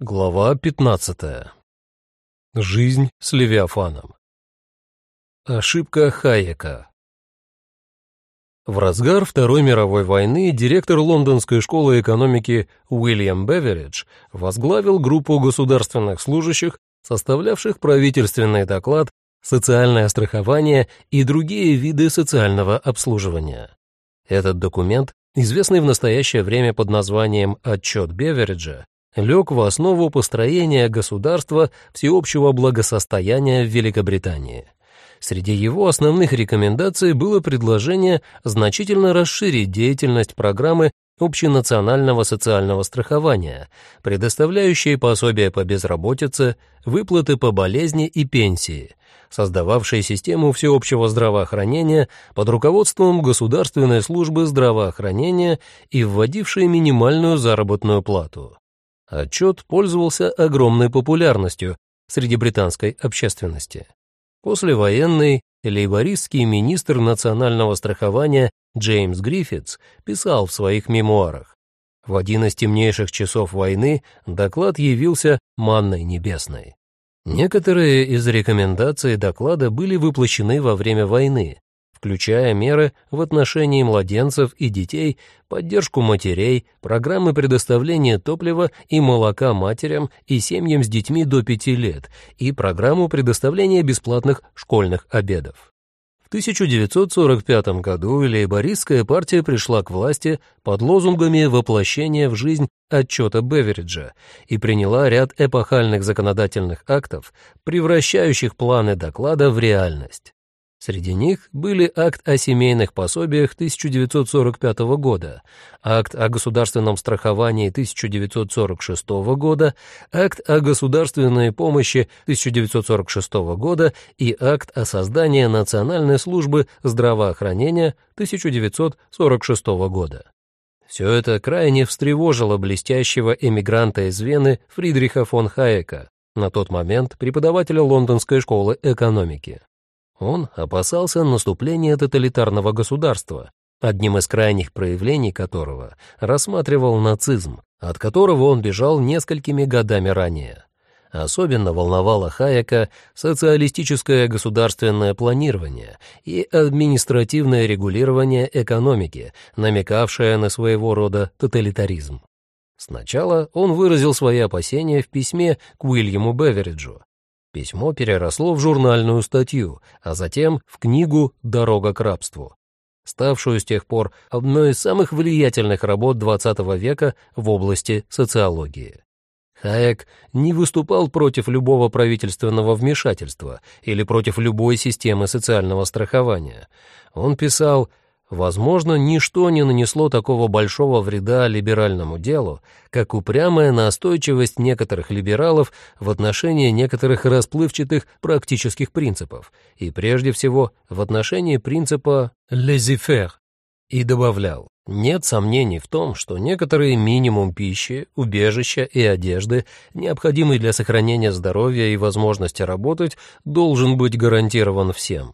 Глава 15. Жизнь с Левиафаном. Ошибка Хайека. В разгар Второй мировой войны директор Лондонской школы экономики Уильям Беверидж возглавил группу государственных служащих, составлявших правительственный доклад «Социальное страхование и другие виды социального обслуживания». Этот документ, известный в настоящее время под названием «Отчет Бевериджа», лег в основу построения государства всеобщего благосостояния в Великобритании. Среди его основных рекомендаций было предложение значительно расширить деятельность программы общенационального социального страхования, предоставляющей пособия по безработице, выплаты по болезни и пенсии, создававшей систему всеобщего здравоохранения под руководством Государственной службы здравоохранения и вводившей минимальную заработную плату. Отчет пользовался огромной популярностью среди британской общественности. Послевоенный лейбористский министр национального страхования Джеймс Гриффитс писал в своих мемуарах, в один из темнейших часов войны доклад явился манной небесной. Некоторые из рекомендаций доклада были воплощены во время войны, включая меры в отношении младенцев и детей, поддержку матерей, программы предоставления топлива и молока матерям и семьям с детьми до 5 лет и программу предоставления бесплатных школьных обедов. В 1945 году лейбористская партия пришла к власти под лозунгами воплощения в жизнь отчета Бевериджа и приняла ряд эпохальных законодательных актов, превращающих планы доклада в реальность. Среди них были акт о семейных пособиях 1945 года, акт о государственном страховании 1946 года, акт о государственной помощи 1946 года и акт о создании Национальной службы здравоохранения 1946 года. Все это крайне встревожило блестящего эмигранта из Вены Фридриха фон Хайека, на тот момент преподавателя Лондонской школы экономики. Он опасался наступления тоталитарного государства, одним из крайних проявлений которого рассматривал нацизм, от которого он бежал несколькими годами ранее. Особенно волновало Хайека социалистическое государственное планирование и административное регулирование экономики, намекавшее на своего рода тоталитаризм. Сначала он выразил свои опасения в письме к Уильяму Бевериджу, Письмо переросло в журнальную статью, а затем в книгу «Дорога к рабству», ставшую с тех пор одной из самых влиятельных работ XX века в области социологии. Хаек не выступал против любого правительственного вмешательства или против любой системы социального страхования. Он писал Возможно, ничто не нанесло такого большого вреда либеральному делу, как упрямая настойчивость некоторых либералов в отношении некоторых расплывчатых практических принципов, и прежде всего в отношении принципа «laissez-faire». И добавлял, нет сомнений в том, что некоторый минимум пищи, убежища и одежды, необходимый для сохранения здоровья и возможности работать, должен быть гарантирован всем.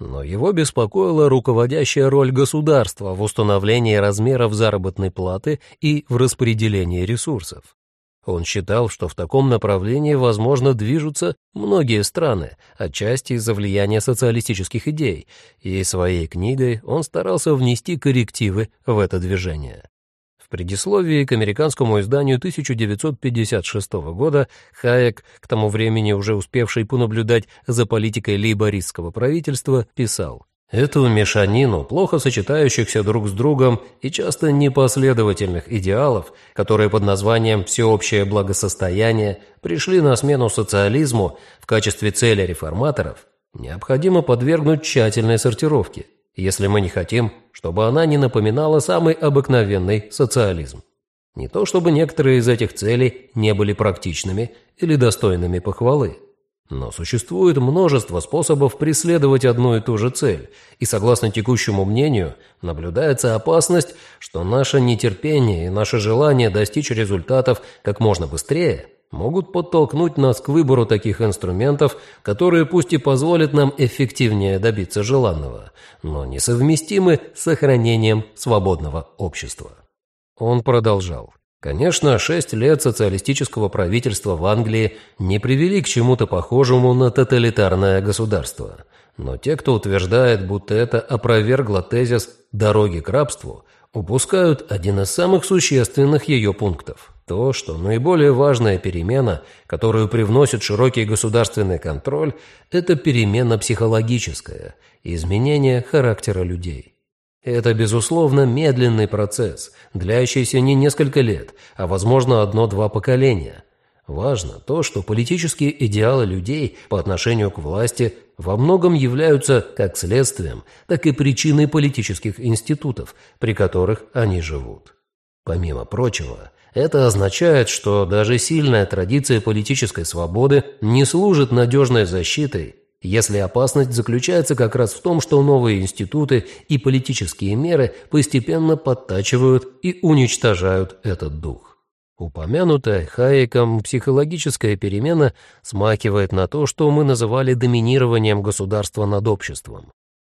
Но его беспокоила руководящая роль государства в установлении размеров заработной платы и в распределении ресурсов. Он считал, что в таком направлении, возможно, движутся многие страны, отчасти из-за влияния социалистических идей, и своей книгой он старался внести коррективы в это движение предисловии к американскому изданию 1956 года Хайек, к тому времени уже успевший понаблюдать за политикой лейбористского правительства, писал Эту мешанину плохо сочетающихся друг с другом и часто непоследовательных идеалов, которые под названием «всеобщее благосостояние» пришли на смену социализму в качестве цели реформаторов, необходимо подвергнуть тщательной сортировке если мы не хотим, чтобы она не напоминала самый обыкновенный социализм. Не то чтобы некоторые из этих целей не были практичными или достойными похвалы, но существует множество способов преследовать одну и ту же цель, и согласно текущему мнению, наблюдается опасность, что наше нетерпение и наше желание достичь результатов как можно быстрее – могут подтолкнуть нас к выбору таких инструментов, которые пусть и позволят нам эффективнее добиться желанного, но несовместимы с сохранением свободного общества. Он продолжал. Конечно, шесть лет социалистического правительства в Англии не привели к чему-то похожему на тоталитарное государство. Но те, кто утверждает, будто это опровергло тезис «дороги к рабству», упускают один из самых существенных ее пунктов. То, что наиболее важная перемена, которую привносит широкий государственный контроль, это перемена психологическая, изменение характера людей. Это, безусловно, медленный процесс, длящийся не несколько лет, а, возможно, одно-два поколения. Важно то, что политические идеалы людей по отношению к власти во многом являются как следствием, так и причиной политических институтов, при которых они живут. Помимо прочего, это означает, что даже сильная традиция политической свободы не служит надежной защитой если опасность заключается как раз в том, что новые институты и политические меры постепенно подтачивают и уничтожают этот дух. Упомянутая Хайеком психологическая перемена смахивает на то, что мы называли доминированием государства над обществом.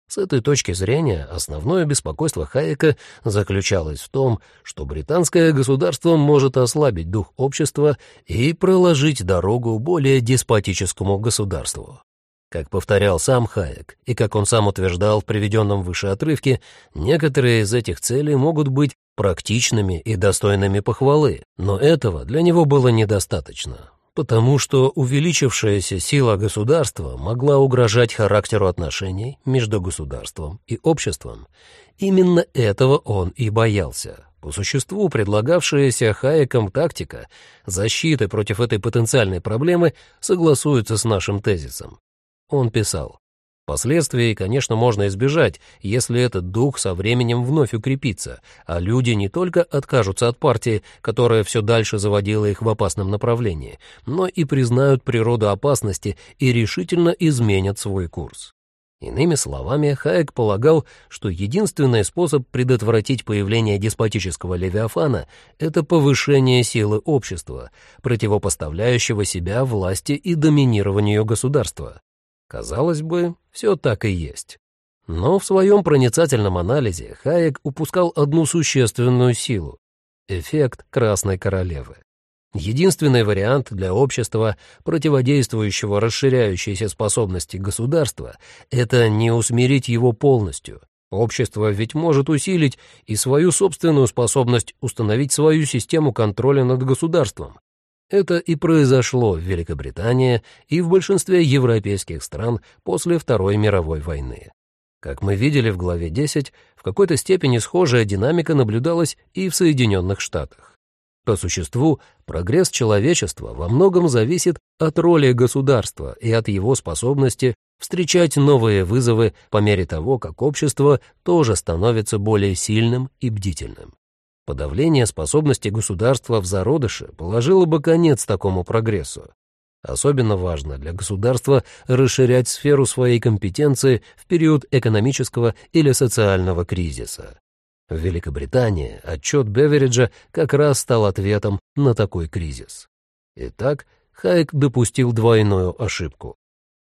С этой точки зрения основное беспокойство Хайека заключалось в том, что британское государство может ослабить дух общества и проложить дорогу более деспотическому государству. Как повторял сам Хайек, и как он сам утверждал в приведенном выше отрывке, некоторые из этих целей могут быть практичными и достойными похвалы, но этого для него было недостаточно, потому что увеличившаяся сила государства могла угрожать характеру отношений между государством и обществом. Именно этого он и боялся. По существу предлагавшаяся Хайеком тактика защиты против этой потенциальной проблемы согласуется с нашим тезисом. Он писал, Последствий, конечно, можно избежать, если этот дух со временем вновь укрепится, а люди не только откажутся от партии, которая все дальше заводила их в опасном направлении, но и признают природу опасности и решительно изменят свой курс. Иными словами, Хайек полагал, что единственный способ предотвратить появление деспотического левиафана – это повышение силы общества, противопоставляющего себя власти и доминированию государства. Казалось бы, все так и есть. Но в своем проницательном анализе Хайек упускал одну существенную силу — эффект Красной Королевы. Единственный вариант для общества, противодействующего расширяющейся способности государства, это не усмирить его полностью. Общество ведь может усилить и свою собственную способность установить свою систему контроля над государством, это и произошло в Великобритании и в большинстве европейских стран после Второй мировой войны. Как мы видели в главе 10, в какой-то степени схожая динамика наблюдалась и в Соединенных Штатах. По существу, прогресс человечества во многом зависит от роли государства и от его способности встречать новые вызовы по мере того, как общество тоже становится более сильным и бдительным. Подавление способности государства в зародыше положило бы конец такому прогрессу. Особенно важно для государства расширять сферу своей компетенции в период экономического или социального кризиса. В Великобритании отчет Бевериджа как раз стал ответом на такой кризис. Итак, Хайек допустил двойную ошибку.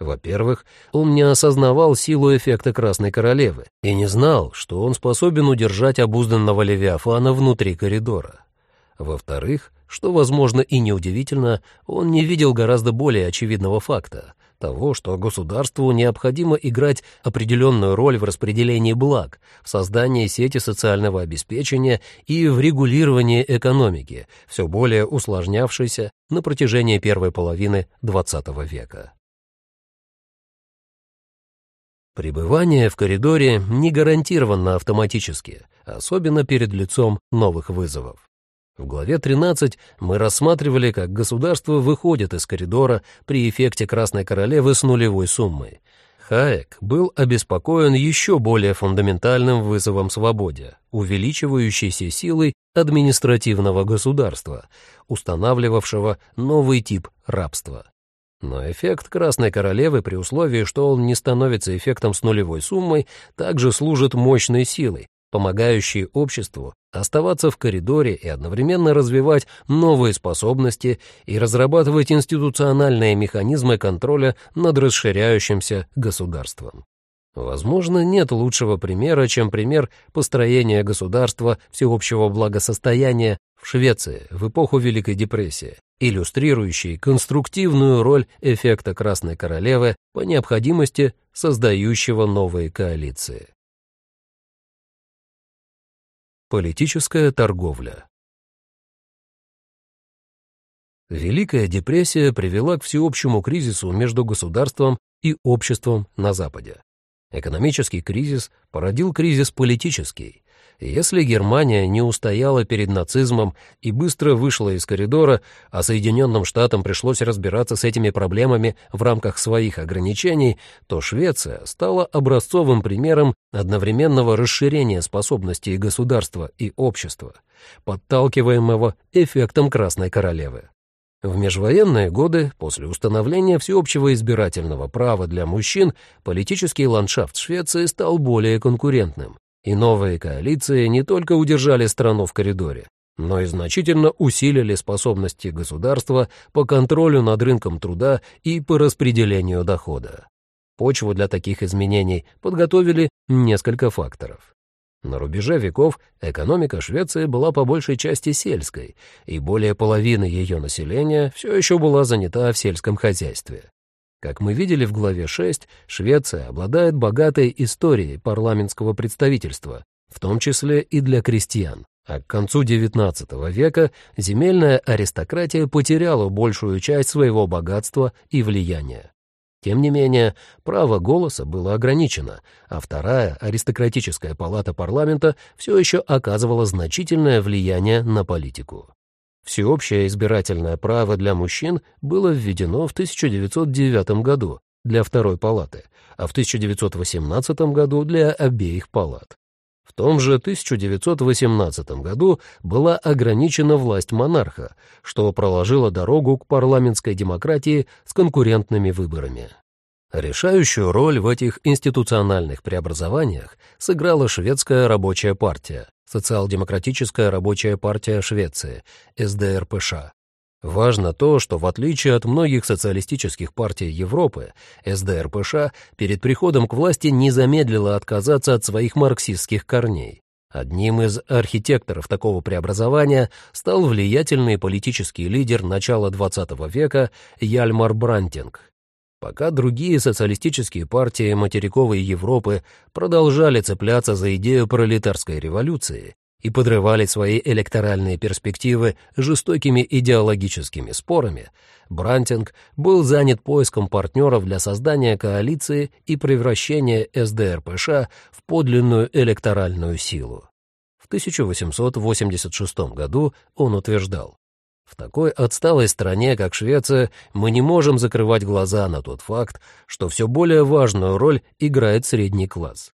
Во-первых, он не осознавал силу эффекта Красной Королевы и не знал, что он способен удержать обузданного Левиафана внутри коридора. Во-вторых, что, возможно, и неудивительно, он не видел гораздо более очевидного факта — того, что государству необходимо играть определенную роль в распределении благ, в создании сети социального обеспечения и в регулировании экономики, все более усложнявшейся на протяжении первой половины XX века. Пребывание в коридоре не гарантировано автоматически, особенно перед лицом новых вызовов. В главе 13 мы рассматривали, как государство выходит из коридора при эффекте Красной Королевы с нулевой суммой. Хаек был обеспокоен еще более фундаментальным вызовом свободе, увеличивающейся силой административного государства, устанавливавшего новый тип рабства. Но эффект Красной Королевы при условии, что он не становится эффектом с нулевой суммой, также служит мощной силой, помогающей обществу оставаться в коридоре и одновременно развивать новые способности и разрабатывать институциональные механизмы контроля над расширяющимся государством. Возможно, нет лучшего примера, чем пример построения государства всеобщего благосостояния в Швеции в эпоху Великой депрессии, иллюстрирующий конструктивную роль эффекта Красной Королевы по необходимости создающего новые коалиции. Политическая торговля Великая депрессия привела к всеобщему кризису между государством и обществом на Западе. Экономический кризис породил кризис политический. Если Германия не устояла перед нацизмом и быстро вышла из коридора, а Соединенным Штатам пришлось разбираться с этими проблемами в рамках своих ограничений, то Швеция стала образцовым примером одновременного расширения способностей государства и общества, подталкиваемого эффектом Красной Королевы. В межвоенные годы, после установления всеобщего избирательного права для мужчин, политический ландшафт Швеции стал более конкурентным, и новые коалиции не только удержали страну в коридоре, но и значительно усилили способности государства по контролю над рынком труда и по распределению дохода. Почву для таких изменений подготовили несколько факторов. На рубеже веков экономика Швеции была по большей части сельской, и более половины ее населения все еще была занята в сельском хозяйстве. Как мы видели в главе 6, Швеция обладает богатой историей парламентского представительства, в том числе и для крестьян. А к концу XIX века земельная аристократия потеряла большую часть своего богатства и влияния. Тем не менее, право голоса было ограничено, а вторая аристократическая палата парламента все еще оказывала значительное влияние на политику. Всеобщее избирательное право для мужчин было введено в 1909 году для второй палаты, а в 1918 году для обеих палат. В том же 1918 году была ограничена власть монарха, что проложило дорогу к парламентской демократии с конкурентными выборами. Решающую роль в этих институциональных преобразованиях сыграла шведская рабочая партия, социал-демократическая рабочая партия Швеции, СДРПШ. Важно то, что в отличие от многих социалистических партий Европы, СДРПШ перед приходом к власти не замедлила отказаться от своих марксистских корней. Одним из архитекторов такого преобразования стал влиятельный политический лидер начала XX века Яльмар Брантинг. Пока другие социалистические партии материковой Европы продолжали цепляться за идею пролетарской революции, и подрывали свои электоральные перспективы жестокими идеологическими спорами, Брантинг был занят поиском партнеров для создания коалиции и превращения СДРПШ в подлинную электоральную силу. В 1886 году он утверждал, в такой отсталой стране, как Швеция, мы не можем закрывать глаза на тот факт, что все более важную роль играет средний класс.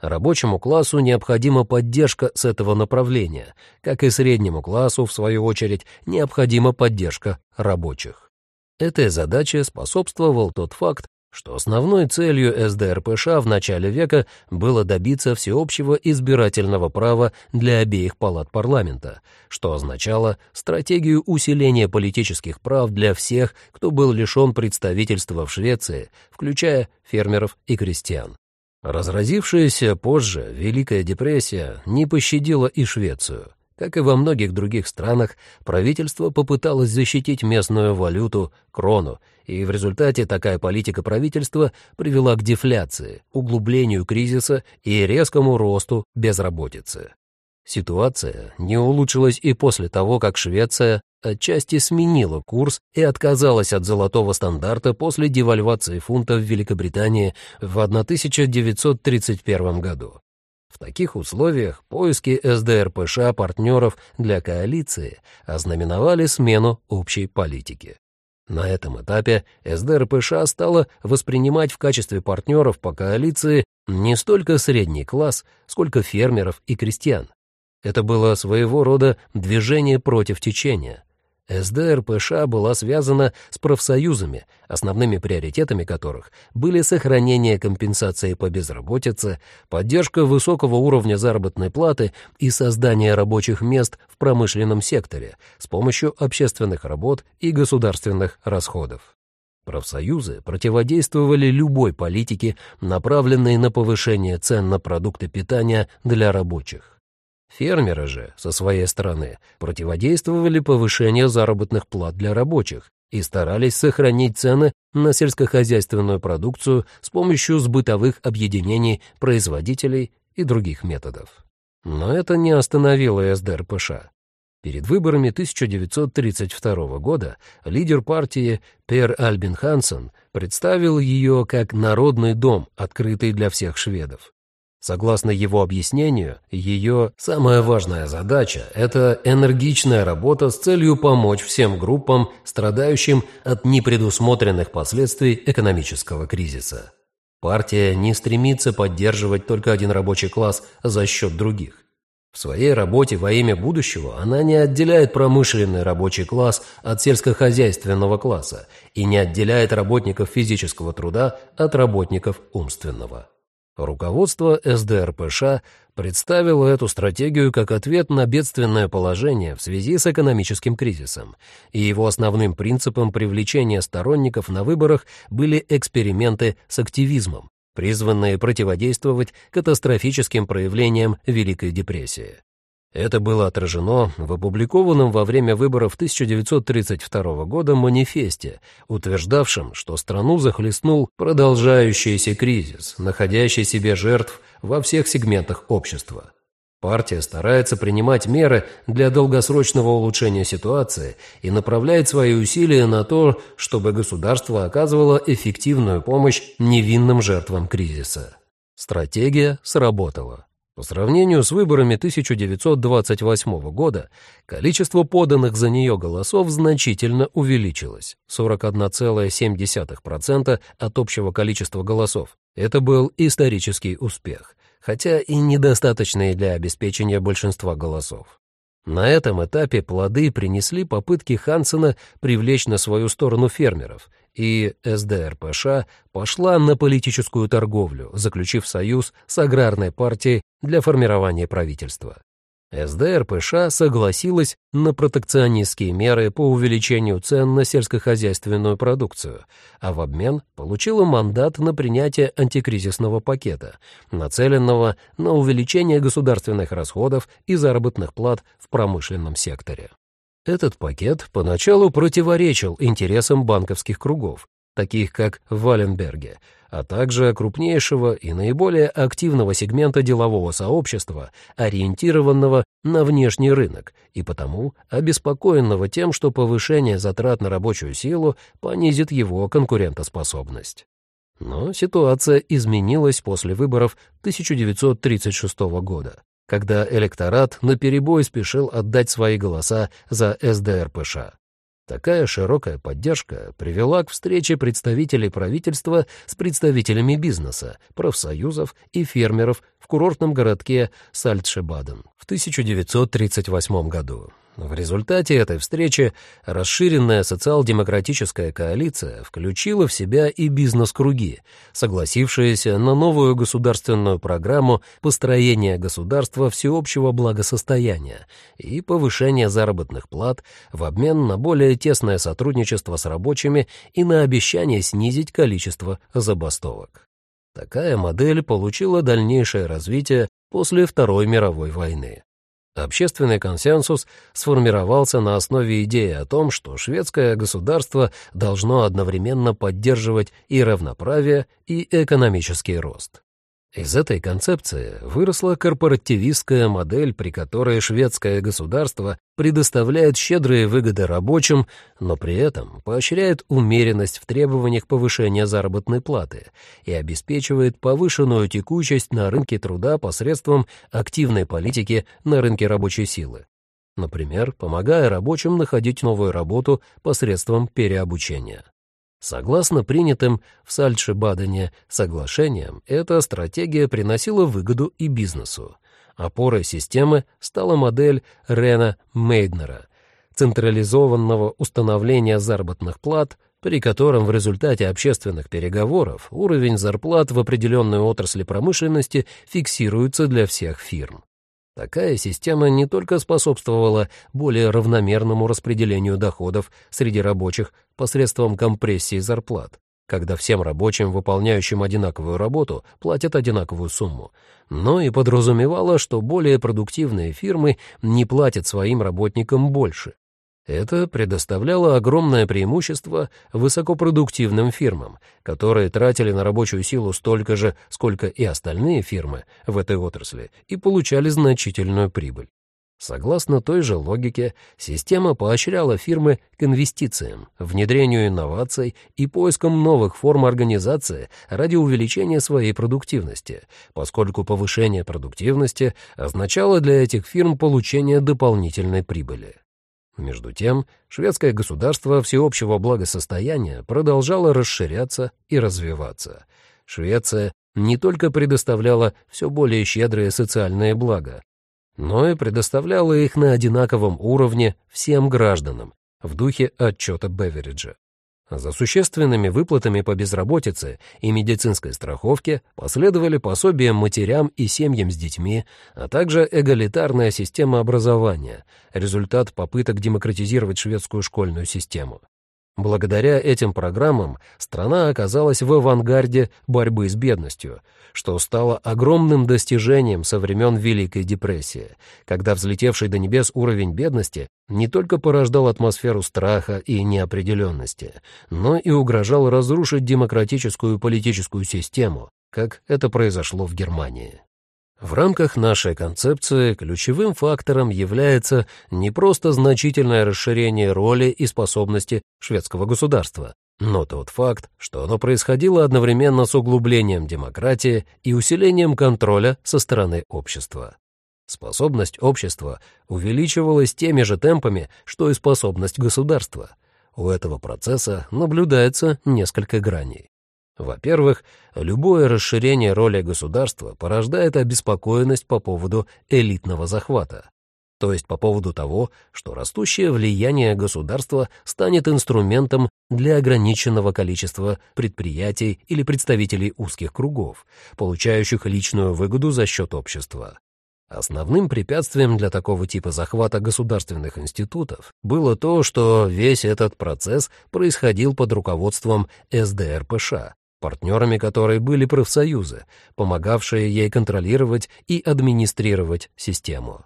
Рабочему классу необходима поддержка с этого направления, как и среднему классу, в свою очередь, необходима поддержка рабочих. Этой задаче способствовал тот факт, что основной целью СДРПШ в начале века было добиться всеобщего избирательного права для обеих палат парламента, что означало стратегию усиления политических прав для всех, кто был лишен представительства в Швеции, включая фермеров и крестьян. Разразившаяся позже Великая депрессия не пощадила и Швецию. Как и во многих других странах, правительство попыталось защитить местную валюту, крону, и в результате такая политика правительства привела к дефляции, углублению кризиса и резкому росту безработицы. Ситуация не улучшилась и после того, как Швеция отчасти сменила курс и отказалась от золотого стандарта после девальвации фунта в Великобритании в 1931 году. Таких условиях поиски СДРПШ партнеров для коалиции ознаменовали смену общей политики. На этом этапе СДРПШ стала воспринимать в качестве партнеров по коалиции не столько средний класс, сколько фермеров и крестьян. Это было своего рода движение против течения. СДРПШ была связана с профсоюзами, основными приоритетами которых были сохранение компенсации по безработице, поддержка высокого уровня заработной платы и создание рабочих мест в промышленном секторе с помощью общественных работ и государственных расходов. Профсоюзы противодействовали любой политике, направленной на повышение цен на продукты питания для рабочих. Фермеры же, со своей стороны, противодействовали повышению заработных плат для рабочих и старались сохранить цены на сельскохозяйственную продукцию с помощью сбытовых объединений производителей и других методов. Но это не остановило СДРПШ. Перед выборами 1932 года лидер партии Пер Альбин Хансен представил ее как «народный дом, открытый для всех шведов». Согласно его объяснению, ее самая важная задача – это энергичная работа с целью помочь всем группам, страдающим от непредусмотренных последствий экономического кризиса. Партия не стремится поддерживать только один рабочий класс за счет других. В своей работе во имя будущего она не отделяет промышленный рабочий класс от сельскохозяйственного класса и не отделяет работников физического труда от работников умственного. Руководство СДРПШ представило эту стратегию как ответ на бедственное положение в связи с экономическим кризисом, и его основным принципом привлечения сторонников на выборах были эксперименты с активизмом, призванные противодействовать катастрофическим проявлениям Великой депрессии. Это было отражено в опубликованном во время выборов 1932 года манифесте, утверждавшем, что страну захлестнул продолжающийся кризис, находящий себе жертв во всех сегментах общества. Партия старается принимать меры для долгосрочного улучшения ситуации и направляет свои усилия на то, чтобы государство оказывало эффективную помощь невинным жертвам кризиса. Стратегия сработала. По сравнению с выборами 1928 года, количество поданных за нее голосов значительно увеличилось – 41,7% от общего количества голосов. Это был исторический успех, хотя и недостаточный для обеспечения большинства голосов. На этом этапе плоды принесли попытки Хансена привлечь на свою сторону фермеров, и СДРПШ пошла на политическую торговлю, заключив союз с аграрной партией для формирования правительства. СДРПШ согласилась на протекционистские меры по увеличению цен на сельскохозяйственную продукцию, а в обмен получила мандат на принятие антикризисного пакета, нацеленного на увеличение государственных расходов и заработных плат в промышленном секторе. Этот пакет поначалу противоречил интересам банковских кругов, таких как в Валенберге, а также крупнейшего и наиболее активного сегмента делового сообщества, ориентированного на внешний рынок и потому обеспокоенного тем, что повышение затрат на рабочую силу понизит его конкурентоспособность. Но ситуация изменилась после выборов 1936 года, когда электорат наперебой спешил отдать свои голоса за СДРПШ. Такая широкая поддержка привела к встрече представителей правительства с представителями бизнеса, профсоюзов и фермеров в курортном городке Сальтшебаден в 1938 году. В результате этой встречи расширенная социал-демократическая коалиция включила в себя и бизнес-круги, согласившиеся на новую государственную программу построения государства всеобщего благосостояния и повышения заработных плат в обмен на более тесное сотрудничество с рабочими и на обещание снизить количество забастовок. Такая модель получила дальнейшее развитие после Второй мировой войны. Общественный консенсус сформировался на основе идеи о том, что шведское государство должно одновременно поддерживать и равноправие, и экономический рост. Из этой концепции выросла корпоративистская модель, при которой шведское государство предоставляет щедрые выгоды рабочим, но при этом поощряет умеренность в требованиях повышения заработной платы и обеспечивает повышенную текучесть на рынке труда посредством активной политики на рынке рабочей силы. Например, помогая рабочим находить новую работу посредством переобучения. Согласно принятым в Сальдшебадене соглашениям, эта стратегия приносила выгоду и бизнесу. Опорой системы стала модель Рена Мейднера, централизованного установления заработных плат, при котором в результате общественных переговоров уровень зарплат в определенной отрасли промышленности фиксируется для всех фирм. Такая система не только способствовала более равномерному распределению доходов среди рабочих посредством компрессии зарплат, когда всем рабочим, выполняющим одинаковую работу, платят одинаковую сумму, но и подразумевала, что более продуктивные фирмы не платят своим работникам больше. Это предоставляло огромное преимущество высокопродуктивным фирмам, которые тратили на рабочую силу столько же, сколько и остальные фирмы в этой отрасли, и получали значительную прибыль. Согласно той же логике, система поощряла фирмы к инвестициям, внедрению инноваций и поискам новых форм организации ради увеличения своей продуктивности, поскольку повышение продуктивности означало для этих фирм получение дополнительной прибыли. Между тем, шведское государство всеобщего благосостояния продолжало расширяться и развиваться. Швеция не только предоставляла все более щедрые социальные блага, но и предоставляла их на одинаковом уровне всем гражданам в духе отчета Бевериджа. За существенными выплатами по безработице и медицинской страховке последовали пособия матерям и семьям с детьми, а также эгалитарная система образования, результат попыток демократизировать шведскую школьную систему. Благодаря этим программам страна оказалась в авангарде борьбы с бедностью, что стало огромным достижением со времен Великой депрессии, когда взлетевший до небес уровень бедности не только порождал атмосферу страха и неопределенности, но и угрожал разрушить демократическую политическую систему, как это произошло в Германии. В рамках нашей концепции ключевым фактором является не просто значительное расширение роли и способности шведского государства, но тот факт, что оно происходило одновременно с углублением демократии и усилением контроля со стороны общества. Способность общества увеличивалась теми же темпами, что и способность государства. У этого процесса наблюдается несколько граней. Во-первых, любое расширение роли государства порождает обеспокоенность по поводу элитного захвата, то есть по поводу того, что растущее влияние государства станет инструментом для ограниченного количества предприятий или представителей узких кругов, получающих личную выгоду за счет общества. Основным препятствием для такого типа захвата государственных институтов было то, что весь этот процесс происходил под руководством СДРПШ, партнерами которой были профсоюзы, помогавшие ей контролировать и администрировать систему.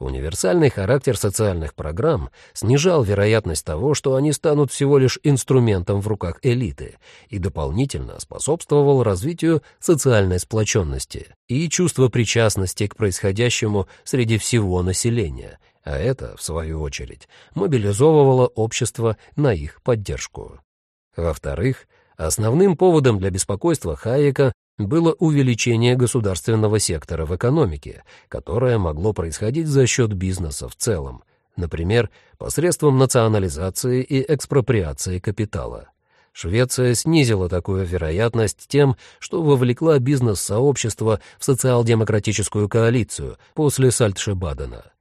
Универсальный характер социальных программ снижал вероятность того, что они станут всего лишь инструментом в руках элиты, и дополнительно способствовал развитию социальной сплоченности и чувства причастности к происходящему среди всего населения, а это, в свою очередь, мобилизовывало общество на их поддержку. Во-вторых, Основным поводом для беспокойства Хайека было увеличение государственного сектора в экономике, которое могло происходить за счет бизнеса в целом, например, посредством национализации и экспроприации капитала. Швеция снизила такую вероятность тем, что вовлекла бизнес-сообщество в социал-демократическую коалицию после Сальтшебадена.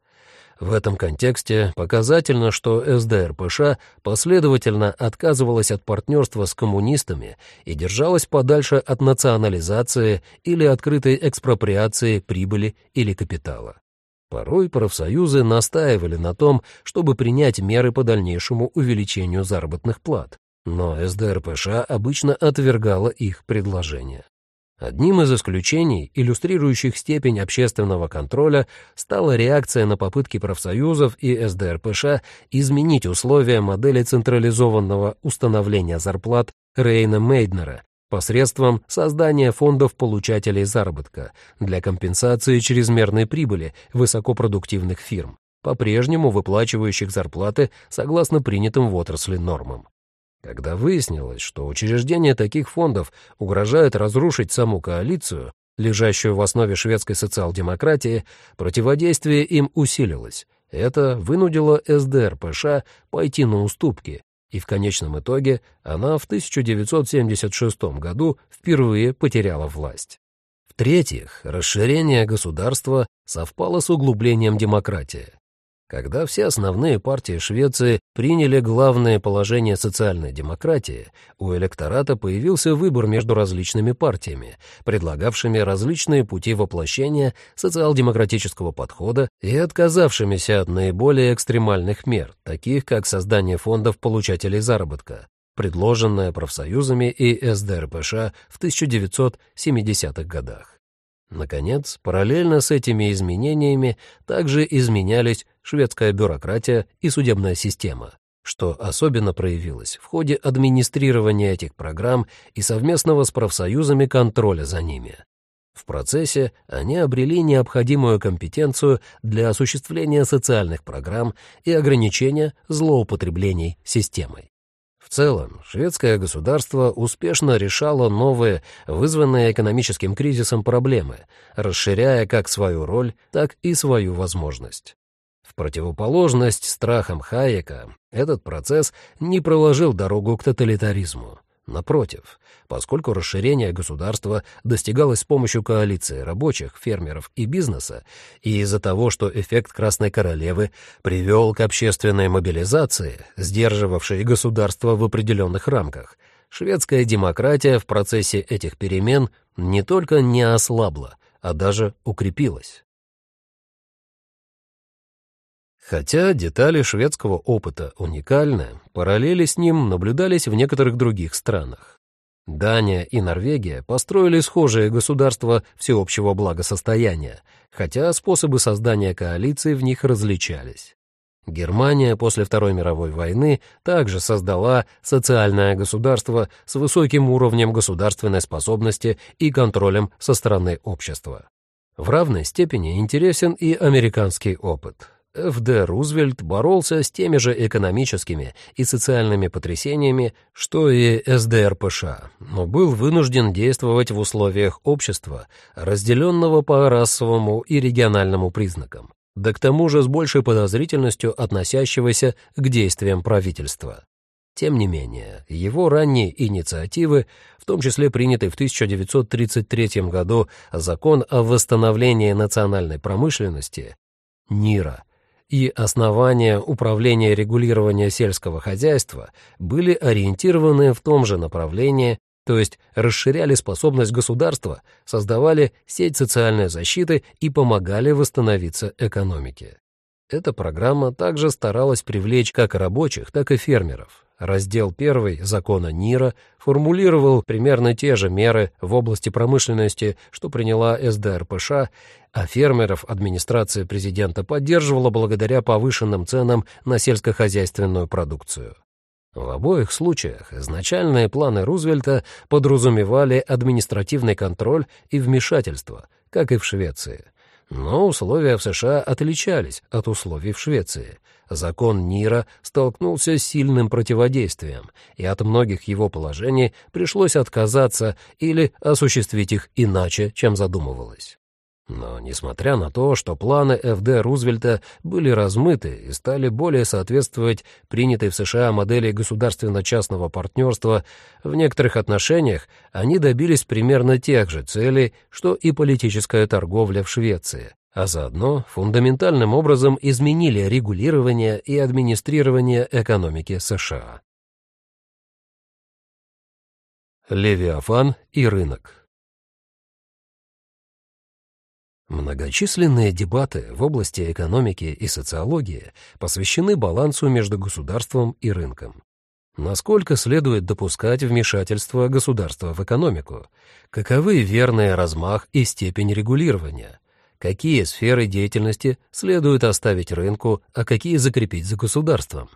В этом контексте показательно, что СДРПШ последовательно отказывалась от партнерства с коммунистами и держалась подальше от национализации или открытой экспроприации прибыли или капитала. Порой профсоюзы настаивали на том, чтобы принять меры по дальнейшему увеличению заработных плат, но СДРПШ обычно отвергала их предложения. Одним из исключений, иллюстрирующих степень общественного контроля, стала реакция на попытки профсоюзов и СДРПШ изменить условия модели централизованного установления зарплат Рейна Мейднера посредством создания фондов получателей заработка для компенсации чрезмерной прибыли высокопродуктивных фирм, по-прежнему выплачивающих зарплаты согласно принятым в отрасли нормам. Когда выяснилось, что учреждение таких фондов угрожает разрушить саму коалицию, лежащую в основе шведской социал-демократии, противодействие им усилилось. Это вынудило СДРПШ пойти на уступки, и в конечном итоге она в 1976 году впервые потеряла власть. В-третьих, расширение государства совпало с углублением демократии. Когда все основные партии Швеции приняли главное положение социальной демократии, у электората появился выбор между различными партиями, предлагавшими различные пути воплощения социал-демократического подхода и отказавшимися от наиболее экстремальных мер, таких как создание фондов получателей заработка, предложенное профсоюзами и СДРПШ в 1970-х годах. Наконец, параллельно с этими изменениями также изменялись шведская бюрократия и судебная система, что особенно проявилось в ходе администрирования этих программ и совместного с профсоюзами контроля за ними. В процессе они обрели необходимую компетенцию для осуществления социальных программ и ограничения злоупотреблений системой целом, шведское государство успешно решало новые, вызванные экономическим кризисом проблемы, расширяя как свою роль, так и свою возможность. Противоположность страхам Хайека, этот процесс не проложил дорогу к тоталитаризму. Напротив, поскольку расширение государства достигалось с помощью коалиции рабочих, фермеров и бизнеса, и из-за того, что эффект Красной Королевы привел к общественной мобилизации, сдерживавшей государство в определенных рамках, шведская демократия в процессе этих перемен не только не ослабла, а даже укрепилась. Хотя детали шведского опыта уникальны, параллели с ним наблюдались в некоторых других странах. Дания и Норвегия построили схожие государства всеобщего благосостояния, хотя способы создания коалиции в них различались. Германия после Второй мировой войны также создала социальное государство с высоким уровнем государственной способности и контролем со стороны общества. В равной степени интересен и американский опыт. Ф.Д. Рузвельт боролся с теми же экономическими и социальными потрясениями, что и СДРПШ, но был вынужден действовать в условиях общества, разделенного по расовому и региональному признакам, да к тому же с большей подозрительностью относящегося к действиям правительства. Тем не менее, его ранние инициативы, в том числе принятый в 1933 году закон о восстановлении национальной промышленности, НИРА, и основания управления регулирования сельского хозяйства были ориентированы в том же направлении, то есть расширяли способность государства, создавали сеть социальной защиты и помогали восстановиться экономике. Эта программа также старалась привлечь как рабочих, так и фермеров. Раздел 1 закона НИРа формулировал примерно те же меры в области промышленности, что приняла СДРПШ, а фермеров администрация президента поддерживала благодаря повышенным ценам на сельскохозяйственную продукцию. В обоих случаях изначальные планы Рузвельта подразумевали административный контроль и вмешательство, как и в Швеции. Но условия в США отличались от условий в Швеции. Закон Нира столкнулся с сильным противодействием, и от многих его положений пришлось отказаться или осуществить их иначе, чем задумывалось. Но, несмотря на то, что планы ФД Рузвельта были размыты и стали более соответствовать принятой в США модели государственно-частного партнерства, в некоторых отношениях они добились примерно тех же целей, что и политическая торговля в Швеции, а заодно фундаментальным образом изменили регулирование и администрирование экономики США. Левиафан и рынок Многочисленные дебаты в области экономики и социологии посвящены балансу между государством и рынком. Насколько следует допускать вмешательство государства в экономику? Каковы верный размах и степень регулирования? Какие сферы деятельности следует оставить рынку, а какие закрепить за государством?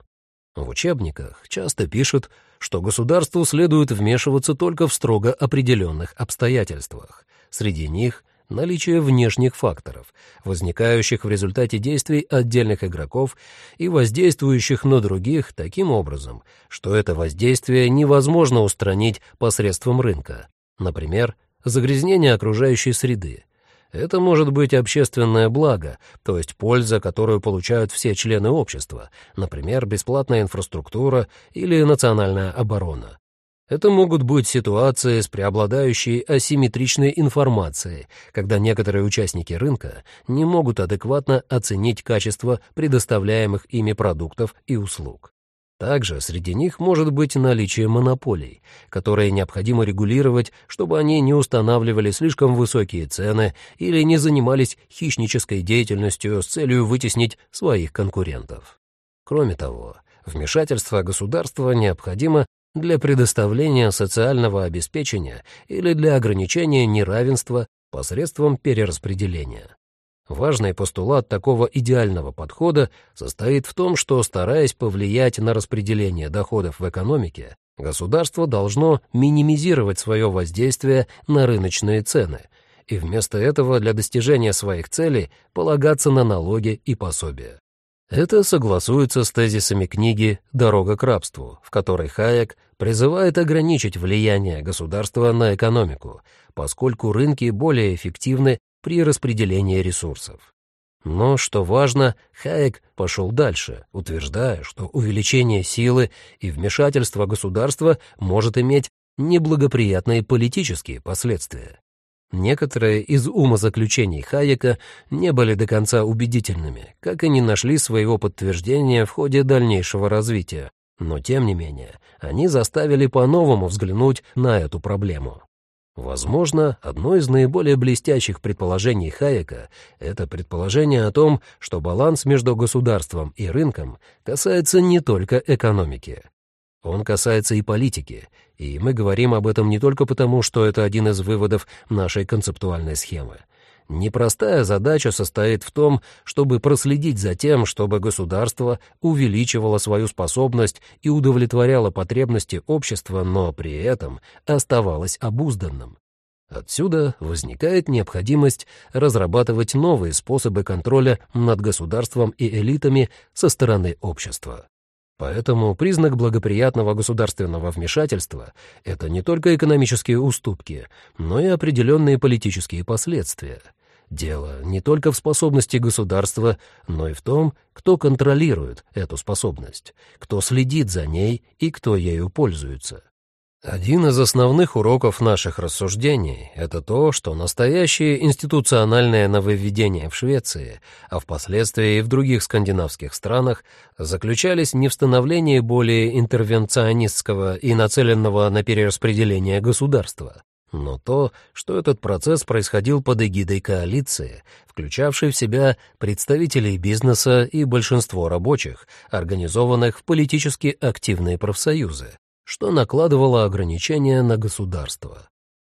В учебниках часто пишут, что государству следует вмешиваться только в строго определенных обстоятельствах. Среди них наличие внешних факторов, возникающих в результате действий отдельных игроков и воздействующих на других таким образом, что это воздействие невозможно устранить посредством рынка. Например, загрязнение окружающей среды. Это может быть общественное благо, то есть польза, которую получают все члены общества, например, бесплатная инфраструктура или национальная оборона. Это могут быть ситуации с преобладающей асимметричной информацией, когда некоторые участники рынка не могут адекватно оценить качество предоставляемых ими продуктов и услуг. Также среди них может быть наличие монополий, которые необходимо регулировать, чтобы они не устанавливали слишком высокие цены или не занимались хищнической деятельностью с целью вытеснить своих конкурентов. Кроме того, вмешательство государства необходимо для предоставления социального обеспечения или для ограничения неравенства посредством перераспределения. Важный постулат такого идеального подхода состоит в том, что, стараясь повлиять на распределение доходов в экономике, государство должно минимизировать свое воздействие на рыночные цены и вместо этого для достижения своих целей полагаться на налоги и пособия. Это согласуется с тезисами книги «Дорога к рабству», в которой Хайек призывает ограничить влияние государства на экономику, поскольку рынки более эффективны при распределении ресурсов. Но, что важно, Хайек пошел дальше, утверждая, что увеличение силы и вмешательство государства может иметь неблагоприятные политические последствия. Некоторые из умозаключений Хайека не были до конца убедительными, как и не нашли своего подтверждения в ходе дальнейшего развития, но тем не менее они заставили по-новому взглянуть на эту проблему. Возможно, одно из наиболее блестящих предположений Хайека — это предположение о том, что баланс между государством и рынком касается не только экономики. Он касается и политики, и мы говорим об этом не только потому, что это один из выводов нашей концептуальной схемы. Непростая задача состоит в том, чтобы проследить за тем, чтобы государство увеличивало свою способность и удовлетворяло потребности общества, но при этом оставалось обузданным. Отсюда возникает необходимость разрабатывать новые способы контроля над государством и элитами со стороны общества. Поэтому признак благоприятного государственного вмешательства — это не только экономические уступки, но и определенные политические последствия. Дело не только в способности государства, но и в том, кто контролирует эту способность, кто следит за ней и кто ею пользуется. Один из основных уроков наших рассуждений — это то, что настоящее институциональное нововведение в Швеции, а впоследствии и в других скандинавских странах, заключались не в становлении более интервенционистского и нацеленного на перераспределение государства, но то, что этот процесс происходил под эгидой коалиции, включавшей в себя представителей бизнеса и большинство рабочих, организованных в политически активные профсоюзы, что накладывало ограничения на государство.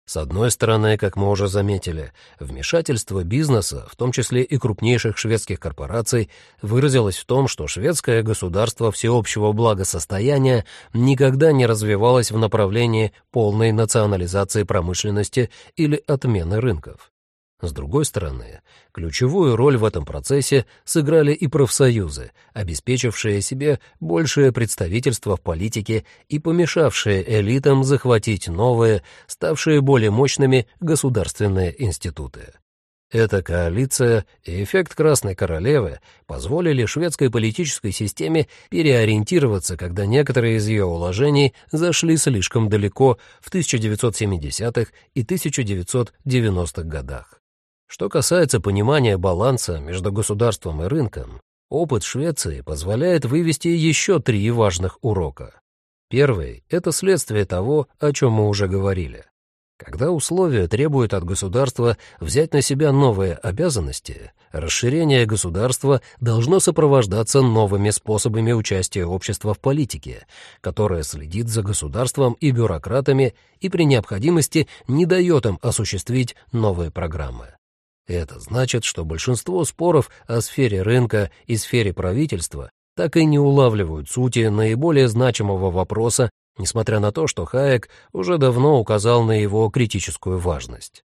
С одной стороны, как мы уже заметили, вмешательство бизнеса, в том числе и крупнейших шведских корпораций, выразилось в том, что шведское государство всеобщего благосостояния никогда не развивалось в направлении полной национализации промышленности или отмены рынков. С другой стороны, ключевую роль в этом процессе сыграли и профсоюзы, обеспечившие себе большее представительство в политике и помешавшие элитам захватить новые, ставшие более мощными государственные институты. Эта коалиция и эффект Красной Королевы позволили шведской политической системе переориентироваться, когда некоторые из ее уложений зашли слишком далеко в 1970-х и 1990-х годах. Что касается понимания баланса между государством и рынком, опыт Швеции позволяет вывести еще три важных урока. Первый — это следствие того, о чем мы уже говорили. Когда условия требуют от государства взять на себя новые обязанности, расширение государства должно сопровождаться новыми способами участия общества в политике, которое следит за государством и бюрократами и при необходимости не дает им осуществить новые программы. Это значит, что большинство споров о сфере рынка и сфере правительства так и не улавливают сути наиболее значимого вопроса, несмотря на то, что Хаек уже давно указал на его критическую важность.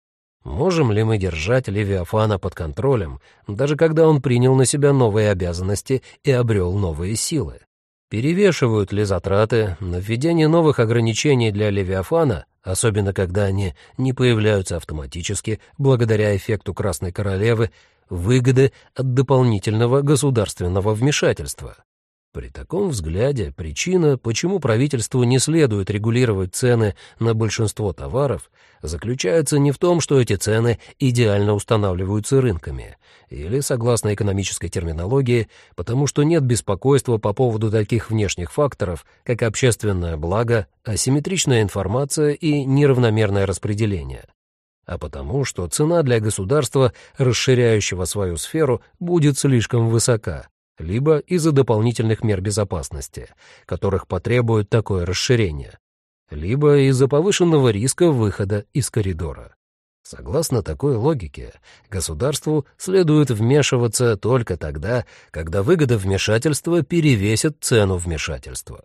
Можем ли мы держать Левиафана под контролем, даже когда он принял на себя новые обязанности и обрел новые силы? Перевешивают ли затраты на введение новых ограничений для Левиафана особенно когда они не появляются автоматически благодаря эффекту Красной Королевы, выгоды от дополнительного государственного вмешательства. При таком взгляде причина, почему правительству не следует регулировать цены на большинство товаров, заключается не в том, что эти цены идеально устанавливаются рынками, или, согласно экономической терминологии, потому что нет беспокойства по поводу таких внешних факторов, как общественное благо, асимметричная информация и неравномерное распределение, а потому что цена для государства, расширяющего свою сферу, будет слишком высока, либо из-за дополнительных мер безопасности, которых потребует такое расширение, либо из-за повышенного риска выхода из коридора. Согласно такой логике, государству следует вмешиваться только тогда, когда выгода вмешательства перевесит цену вмешательства.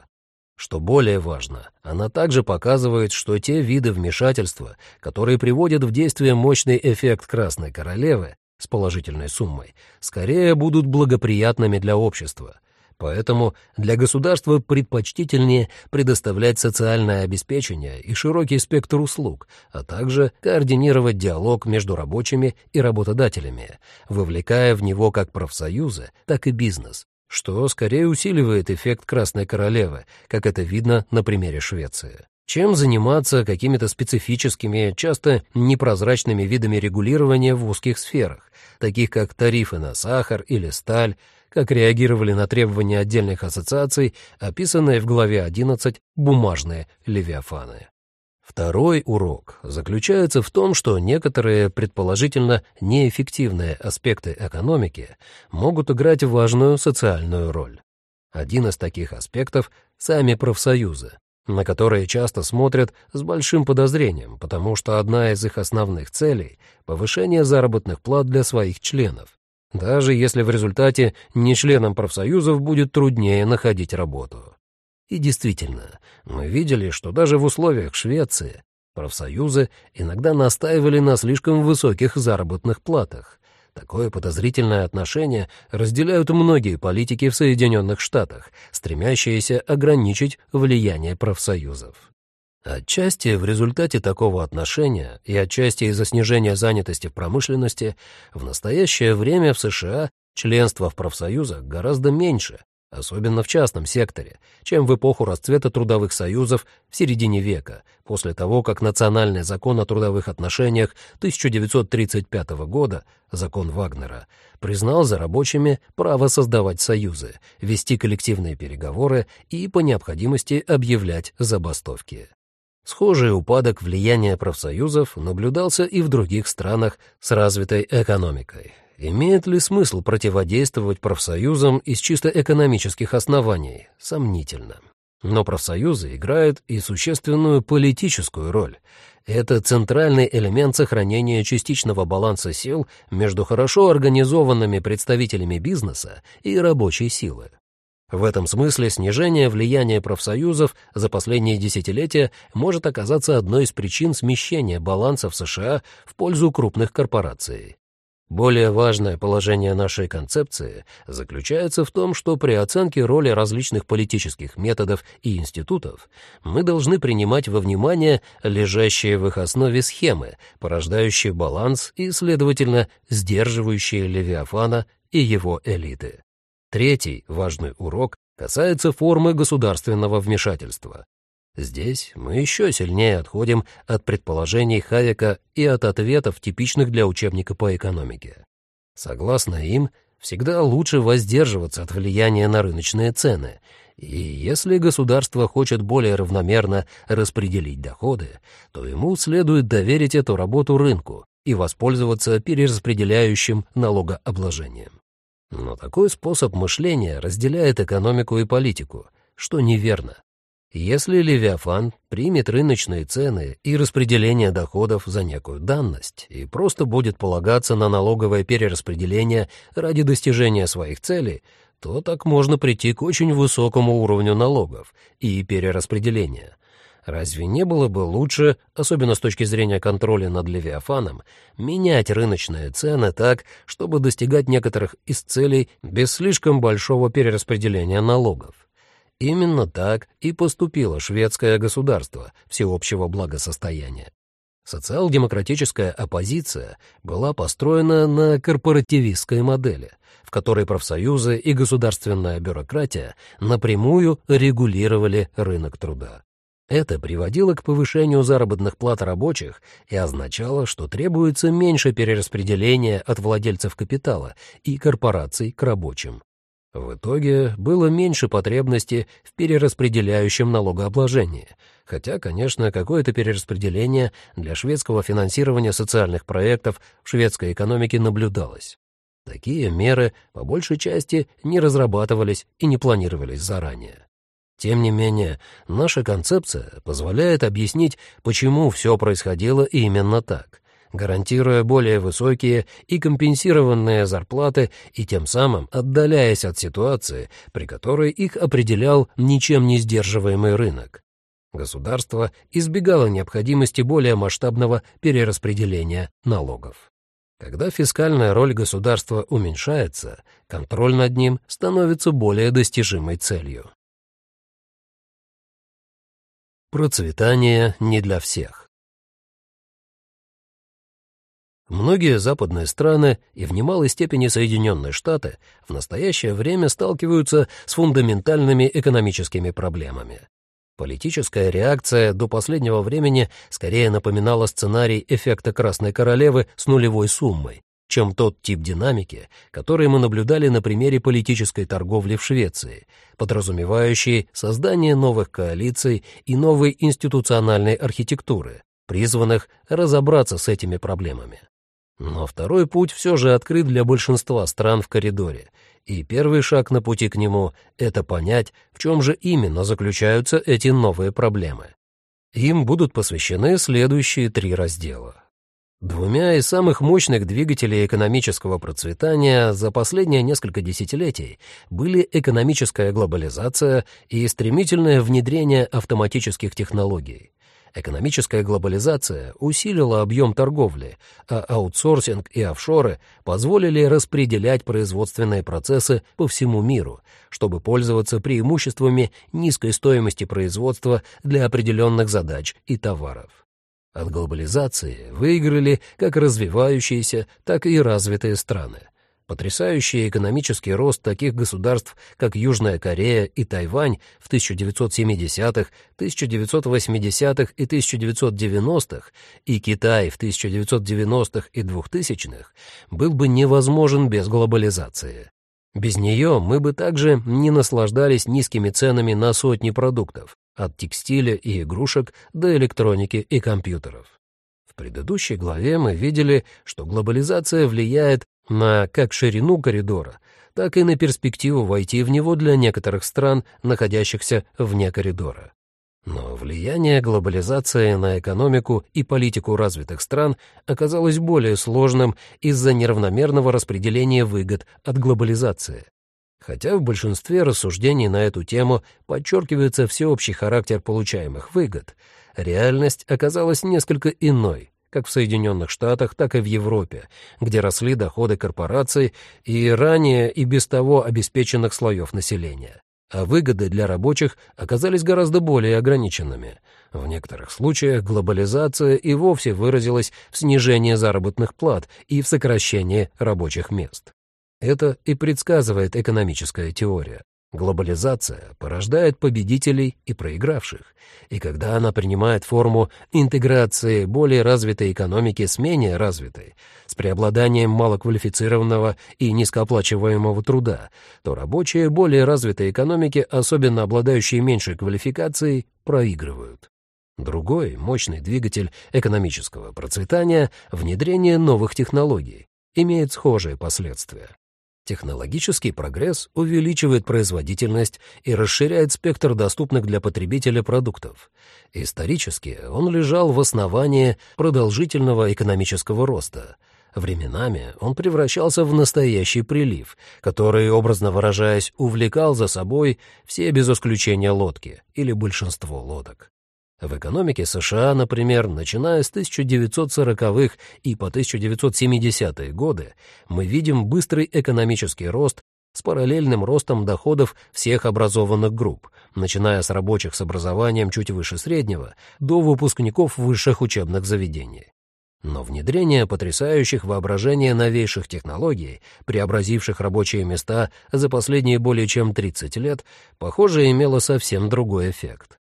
Что более важно, она также показывает, что те виды вмешательства, которые приводят в действие мощный эффект Красной Королевы, с положительной суммой, скорее будут благоприятными для общества. Поэтому для государства предпочтительнее предоставлять социальное обеспечение и широкий спектр услуг, а также координировать диалог между рабочими и работодателями, вовлекая в него как профсоюзы, так и бизнес, что скорее усиливает эффект Красной Королевы, как это видно на примере Швеции чем заниматься какими-то специфическими, часто непрозрачными видами регулирования в узких сферах, таких как тарифы на сахар или сталь, как реагировали на требования отдельных ассоциаций, описанные в главе 11 «Бумажные левиафаны». Второй урок заключается в том, что некоторые предположительно неэффективные аспекты экономики могут играть важную социальную роль. Один из таких аспектов — сами профсоюзы, на которые часто смотрят с большим подозрением, потому что одна из их основных целей — повышение заработных плат для своих членов, даже если в результате не членам профсоюзов будет труднее находить работу. И действительно, мы видели, что даже в условиях Швеции профсоюзы иногда настаивали на слишком высоких заработных платах, Такое подозрительное отношение разделяют многие политики в Соединенных Штатах, стремящиеся ограничить влияние профсоюзов. Отчасти в результате такого отношения и отчасти из-за снижения занятости в промышленности в настоящее время в США членство в профсоюзах гораздо меньше, особенно в частном секторе, чем в эпоху расцвета трудовых союзов в середине века, после того, как национальный закон о трудовых отношениях 1935 года, закон Вагнера, признал за рабочими право создавать союзы, вести коллективные переговоры и по необходимости объявлять забастовки. Схожий упадок влияния профсоюзов наблюдался и в других странах с развитой экономикой. Имеет ли смысл противодействовать профсоюзам из чисто экономических оснований? Сомнительно. Но профсоюзы играют и существенную политическую роль. Это центральный элемент сохранения частичного баланса сил между хорошо организованными представителями бизнеса и рабочей силы. В этом смысле снижение влияния профсоюзов за последние десятилетия может оказаться одной из причин смещения баланса в США в пользу крупных корпораций. Более важное положение нашей концепции заключается в том, что при оценке роли различных политических методов и институтов мы должны принимать во внимание лежащие в их основе схемы, порождающие баланс и, следовательно, сдерживающие Левиафана и его элиты. Третий важный урок касается формы государственного вмешательства, Здесь мы еще сильнее отходим от предположений Хайека и от ответов, типичных для учебника по экономике. Согласно им, всегда лучше воздерживаться от влияния на рыночные цены, и если государство хочет более равномерно распределить доходы, то ему следует доверить эту работу рынку и воспользоваться перераспределяющим налогообложением. Но такой способ мышления разделяет экономику и политику, что неверно. Если Левиафан примет рыночные цены и распределение доходов за некую данность и просто будет полагаться на налоговое перераспределение ради достижения своих целей, то так можно прийти к очень высокому уровню налогов и перераспределения. Разве не было бы лучше, особенно с точки зрения контроля над Левиафаном, менять рыночные цены так, чтобы достигать некоторых из целей без слишком большого перераспределения налогов? Именно так и поступило шведское государство всеобщего благосостояния. Социал-демократическая оппозиция была построена на корпоративистской модели, в которой профсоюзы и государственная бюрократия напрямую регулировали рынок труда. Это приводило к повышению заработных плат рабочих и означало, что требуется меньше перераспределения от владельцев капитала и корпораций к рабочим. В итоге было меньше потребности в перераспределяющем налогообложении, хотя, конечно, какое-то перераспределение для шведского финансирования социальных проектов в шведской экономике наблюдалось. Такие меры, по большей части, не разрабатывались и не планировались заранее. Тем не менее, наша концепция позволяет объяснить, почему все происходило именно так, гарантируя более высокие и компенсированные зарплаты и тем самым отдаляясь от ситуации, при которой их определял ничем не сдерживаемый рынок. Государство избегало необходимости более масштабного перераспределения налогов. Когда фискальная роль государства уменьшается, контроль над ним становится более достижимой целью. Процветание не для всех. Многие западные страны и в немалой степени Соединенные Штаты в настоящее время сталкиваются с фундаментальными экономическими проблемами. Политическая реакция до последнего времени скорее напоминала сценарий эффекта Красной Королевы с нулевой суммой, чем тот тип динамики, который мы наблюдали на примере политической торговли в Швеции, подразумевающей создание новых коалиций и новой институциональной архитектуры, призванных разобраться с этими проблемами. Но второй путь все же открыт для большинства стран в коридоре, и первый шаг на пути к нему — это понять, в чем же именно заключаются эти новые проблемы. Им будут посвящены следующие три раздела. Двумя из самых мощных двигателей экономического процветания за последние несколько десятилетий были экономическая глобализация и стремительное внедрение автоматических технологий. Экономическая глобализация усилила объем торговли, а аутсорсинг и офшоры позволили распределять производственные процессы по всему миру, чтобы пользоваться преимуществами низкой стоимости производства для определенных задач и товаров. От глобализации выиграли как развивающиеся, так и развитые страны. Потрясающий экономический рост таких государств, как Южная Корея и Тайвань в 1970-х, 1980-х и 1990-х, и Китай в 1990-х и 2000-х, был бы невозможен без глобализации. Без нее мы бы также не наслаждались низкими ценами на сотни продуктов, от текстиля и игрушек до электроники и компьютеров. В предыдущей главе мы видели, что глобализация влияет на как ширину коридора, так и на перспективу войти в него для некоторых стран, находящихся вне коридора. Но влияние глобализации на экономику и политику развитых стран оказалось более сложным из-за неравномерного распределения выгод от глобализации. Хотя в большинстве рассуждений на эту тему подчеркивается всеобщий характер получаемых выгод, реальность оказалась несколько иной, как в Соединенных Штатах, так и в Европе, где росли доходы корпораций и ранее и без того обеспеченных слоев населения. А выгоды для рабочих оказались гораздо более ограниченными. В некоторых случаях глобализация и вовсе выразилась в снижении заработных плат и в сокращении рабочих мест. Это и предсказывает экономическая теория. Глобализация порождает победителей и проигравших, и когда она принимает форму интеграции более развитой экономики с менее развитой, с преобладанием малоквалифицированного и низкооплачиваемого труда, то рабочие более развитой экономики, особенно обладающие меньшей квалификацией, проигрывают. Другой мощный двигатель экономического процветания — внедрение новых технологий, имеет схожие последствия. Технологический прогресс увеличивает производительность и расширяет спектр доступных для потребителя продуктов. Исторически он лежал в основании продолжительного экономического роста. Временами он превращался в настоящий прилив, который, образно выражаясь, увлекал за собой все без исключения лодки или большинство лодок. В экономике США, например, начиная с 1940-х и по 1970-е годы, мы видим быстрый экономический рост с параллельным ростом доходов всех образованных групп, начиная с рабочих с образованием чуть выше среднего до выпускников высших учебных заведений. Но внедрение потрясающих воображения новейших технологий, преобразивших рабочие места за последние более чем 30 лет, похоже, имело совсем другой эффект.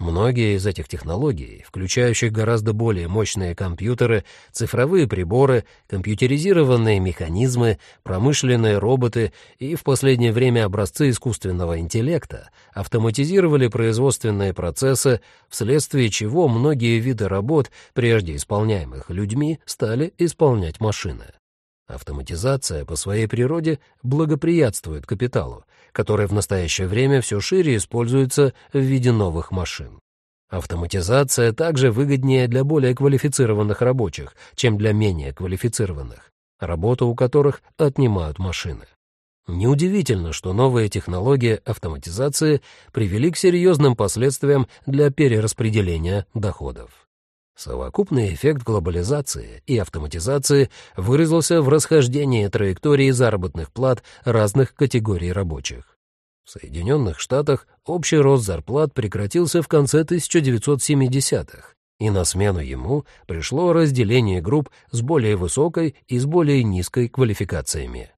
Многие из этих технологий, включающих гораздо более мощные компьютеры, цифровые приборы, компьютеризированные механизмы, промышленные роботы и в последнее время образцы искусственного интеллекта, автоматизировали производственные процессы, вследствие чего многие виды работ, прежде исполняемых людьми, стали исполнять машины. Автоматизация по своей природе благоприятствует капиталу, который в настоящее время все шире используется в виде новых машин. Автоматизация также выгоднее для более квалифицированных рабочих, чем для менее квалифицированных, работу у которых отнимают машины. Неудивительно, что новые технологии автоматизации привели к серьезным последствиям для перераспределения доходов. Совокупный эффект глобализации и автоматизации выразился в расхождении траектории заработных плат разных категорий рабочих. В Соединенных Штатах общий рост зарплат прекратился в конце 1970-х, и на смену ему пришло разделение групп с более высокой и с более низкой квалификациями.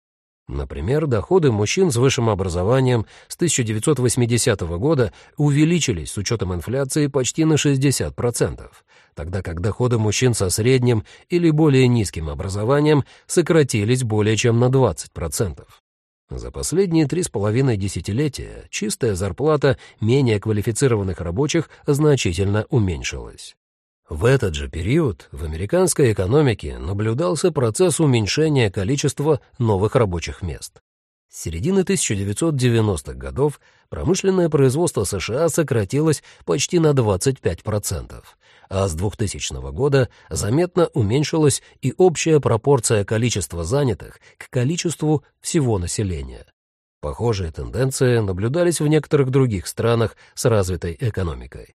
Например, доходы мужчин с высшим образованием с 1980 года увеличились с учетом инфляции почти на 60%, тогда как доходы мужчин со средним или более низким образованием сократились более чем на 20%. За последние три с половиной десятилетия чистая зарплата менее квалифицированных рабочих значительно уменьшилась. В этот же период в американской экономике наблюдался процесс уменьшения количества новых рабочих мест. С середины 1990-х годов промышленное производство США сократилось почти на 25%, а с 2000 года заметно уменьшилась и общая пропорция количества занятых к количеству всего населения. Похожие тенденции наблюдались в некоторых других странах с развитой экономикой.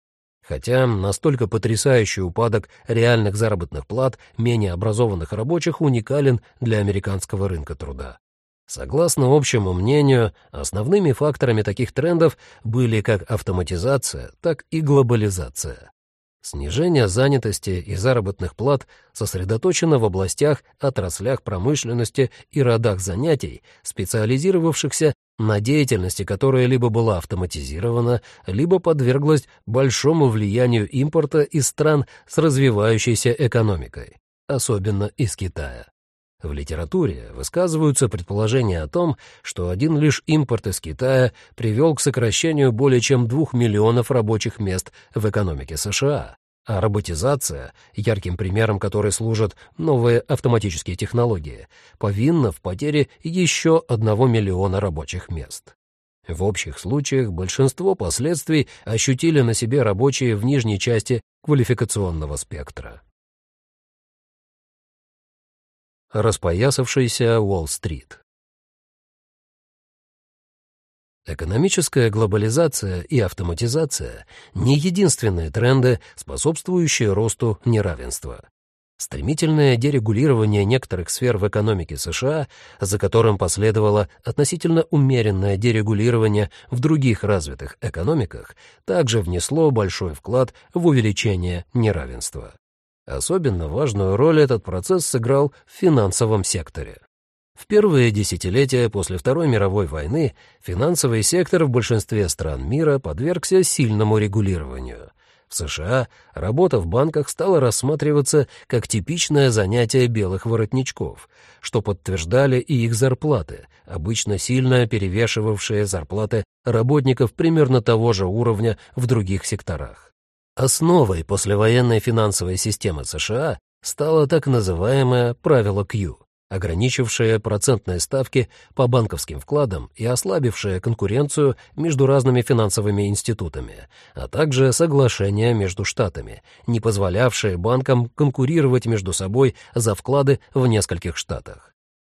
Хотя настолько потрясающий упадок реальных заработных плат менее образованных рабочих уникален для американского рынка труда. Согласно общему мнению, основными факторами таких трендов были как автоматизация, так и глобализация. Снижение занятости и заработных плат сосредоточено в областях, отраслях промышленности и родах занятий, специализировавшихся на деятельности, которая либо была автоматизирована, либо подверглась большому влиянию импорта из стран с развивающейся экономикой, особенно из Китая. В литературе высказываются предположения о том, что один лишь импорт из Китая привел к сокращению более чем двух миллионов рабочих мест в экономике США, а роботизация, ярким примером которой служат новые автоматические технологии, повинна в потере еще одного миллиона рабочих мест. В общих случаях большинство последствий ощутили на себе рабочие в нижней части квалификационного спектра. Распоясавшийся Уолл-стрит. Экономическая глобализация и автоматизация — не единственные тренды, способствующие росту неравенства. Стремительное дерегулирование некоторых сфер в экономике США, за которым последовало относительно умеренное дерегулирование в других развитых экономиках, также внесло большой вклад в увеличение неравенства. Особенно важную роль этот процесс сыграл в финансовом секторе. В первые десятилетия после Второй мировой войны финансовый сектор в большинстве стран мира подвергся сильному регулированию. В США работа в банках стала рассматриваться как типичное занятие белых воротничков, что подтверждали и их зарплаты, обычно сильно перевешивавшие зарплаты работников примерно того же уровня в других секторах. Основой послевоенной финансовой системы США стало так называемое правило Q, ограничившее процентные ставки по банковским вкладам и ослабившее конкуренцию между разными финансовыми институтами, а также соглашение между штатами, не позволявшее банкам конкурировать между собой за вклады в нескольких штатах.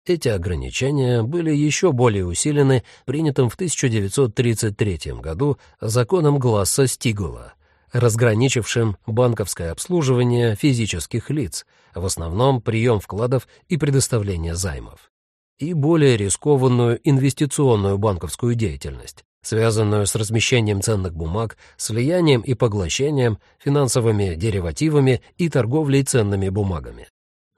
Эти ограничения были еще более усилены принятым в 1933 году законом Гласса-Стигула — разграничившим банковское обслуживание физических лиц, в основном прием вкладов и предоставление займов, и более рискованную инвестиционную банковскую деятельность, связанную с размещением ценных бумаг, слиянием и поглощением, финансовыми деривативами и торговлей ценными бумагами.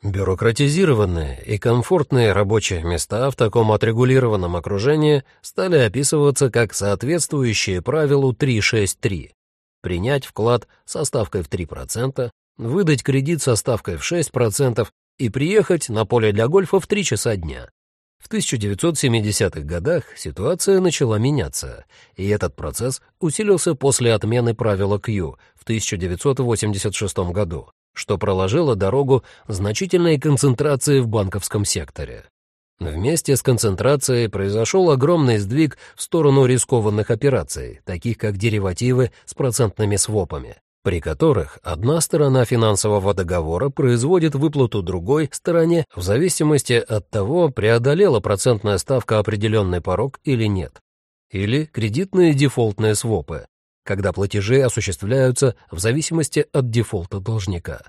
Бюрократизированные и комфортные рабочие места в таком отрегулированном окружении стали описываться как соответствующие правилу 363. Принять вклад со ставкой в 3%, выдать кредит со ставкой в 6% и приехать на поле для гольфа в 3 часа дня. В 1970-х годах ситуация начала меняться, и этот процесс усилился после отмены правила Q в 1986 году, что проложило дорогу значительной концентрации в банковском секторе. Вместе с концентрацией произошел огромный сдвиг в сторону рискованных операций, таких как деривативы с процентными свопами, при которых одна сторона финансового договора производит выплату другой стороне в зависимости от того, преодолела процентная ставка определенный порог или нет. Или кредитные дефолтные свопы, когда платежи осуществляются в зависимости от дефолта должника.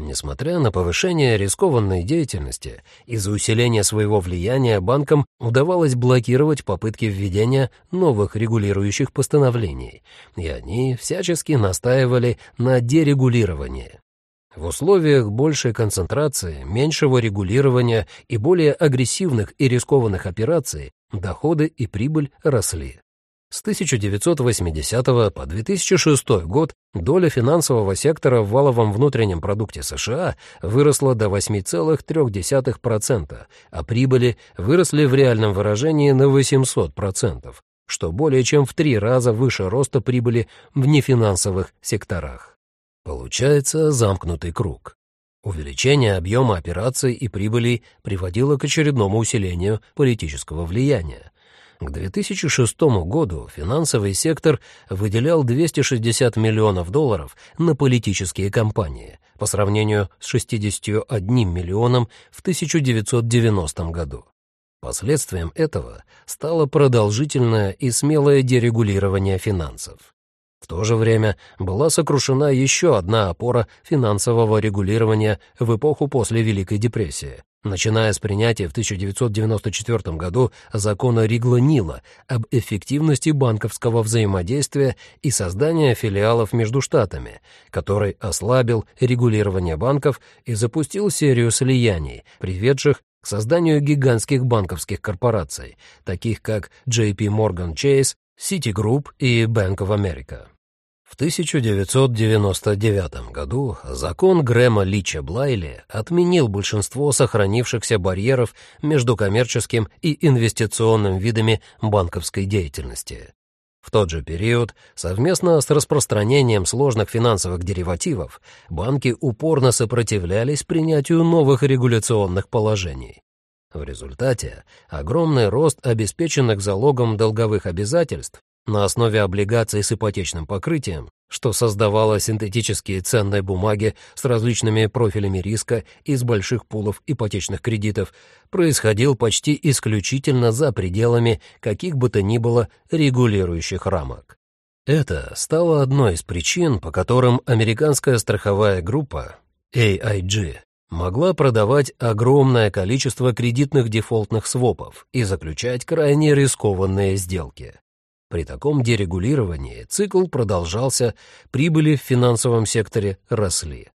Несмотря на повышение рискованной деятельности, из-за усиления своего влияния банкам удавалось блокировать попытки введения новых регулирующих постановлений, и они всячески настаивали на дерегулировании. В условиях большей концентрации, меньшего регулирования и более агрессивных и рискованных операций доходы и прибыль росли. С 1980 по 2006 год доля финансового сектора в валовом внутреннем продукте США выросла до 8,3%, а прибыли выросли в реальном выражении на 800%, что более чем в три раза выше роста прибыли в нефинансовых секторах. Получается замкнутый круг. Увеличение объема операций и прибылей приводило к очередному усилению политического влияния. К 2006 году финансовый сектор выделял 260 миллионов долларов на политические кампании по сравнению с 61 миллионом в 1990 году. Последствием этого стало продолжительное и смелое дерегулирование финансов. В то же время была сокрушена еще одна опора финансового регулирования в эпоху после Великой депрессии начиная с принятия в 1994 году закона Ригла-Нила об эффективности банковского взаимодействия и создания филиалов между штатами, который ослабил регулирование банков и запустил серию слияний, приведших к созданию гигантских банковских корпораций, таких как JP Morgan Chase, Citigroup и Bank of America. В 1999 году закон Грэма Лича Блайли отменил большинство сохранившихся барьеров между коммерческим и инвестиционным видами банковской деятельности. В тот же период, совместно с распространением сложных финансовых деривативов, банки упорно сопротивлялись принятию новых регуляционных положений. В результате огромный рост обеспеченных залогом долговых обязательств на основе облигаций с ипотечным покрытием, что создавало синтетические ценные бумаги с различными профилями риска из больших пулов ипотечных кредитов, происходил почти исключительно за пределами каких бы то ни было регулирующих рамок. Это стало одной из причин, по которым американская страховая группа AIG могла продавать огромное количество кредитных дефолтных свопов и заключать крайне рискованные сделки. При таком дерегулировании цикл продолжался, прибыли в финансовом секторе росли.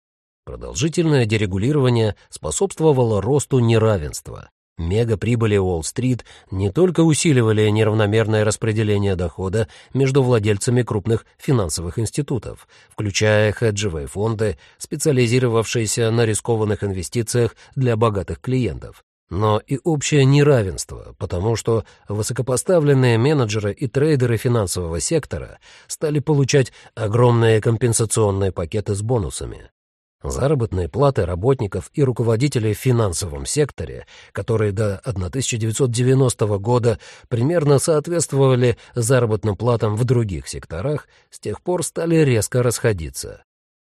Продолжительное дерегулирование способствовало росту неравенства. Мегаприбыли Уолл-стрит не только усиливали неравномерное распределение дохода между владельцами крупных финансовых институтов, включая хеджевые фонды, специализировавшиеся на рискованных инвестициях для богатых клиентов, но и общее неравенство, потому что высокопоставленные менеджеры и трейдеры финансового сектора стали получать огромные компенсационные пакеты с бонусами. Заработные платы работников и руководителей в финансовом секторе, которые до 1990 года примерно соответствовали заработным платам в других секторах, с тех пор стали резко расходиться.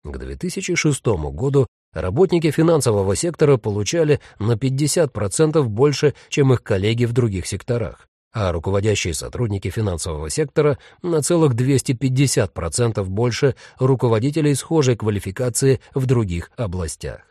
К 2006 году Работники финансового сектора получали на 50% больше, чем их коллеги в других секторах, а руководящие сотрудники финансового сектора на целых 250% больше руководителей схожей квалификации в других областях.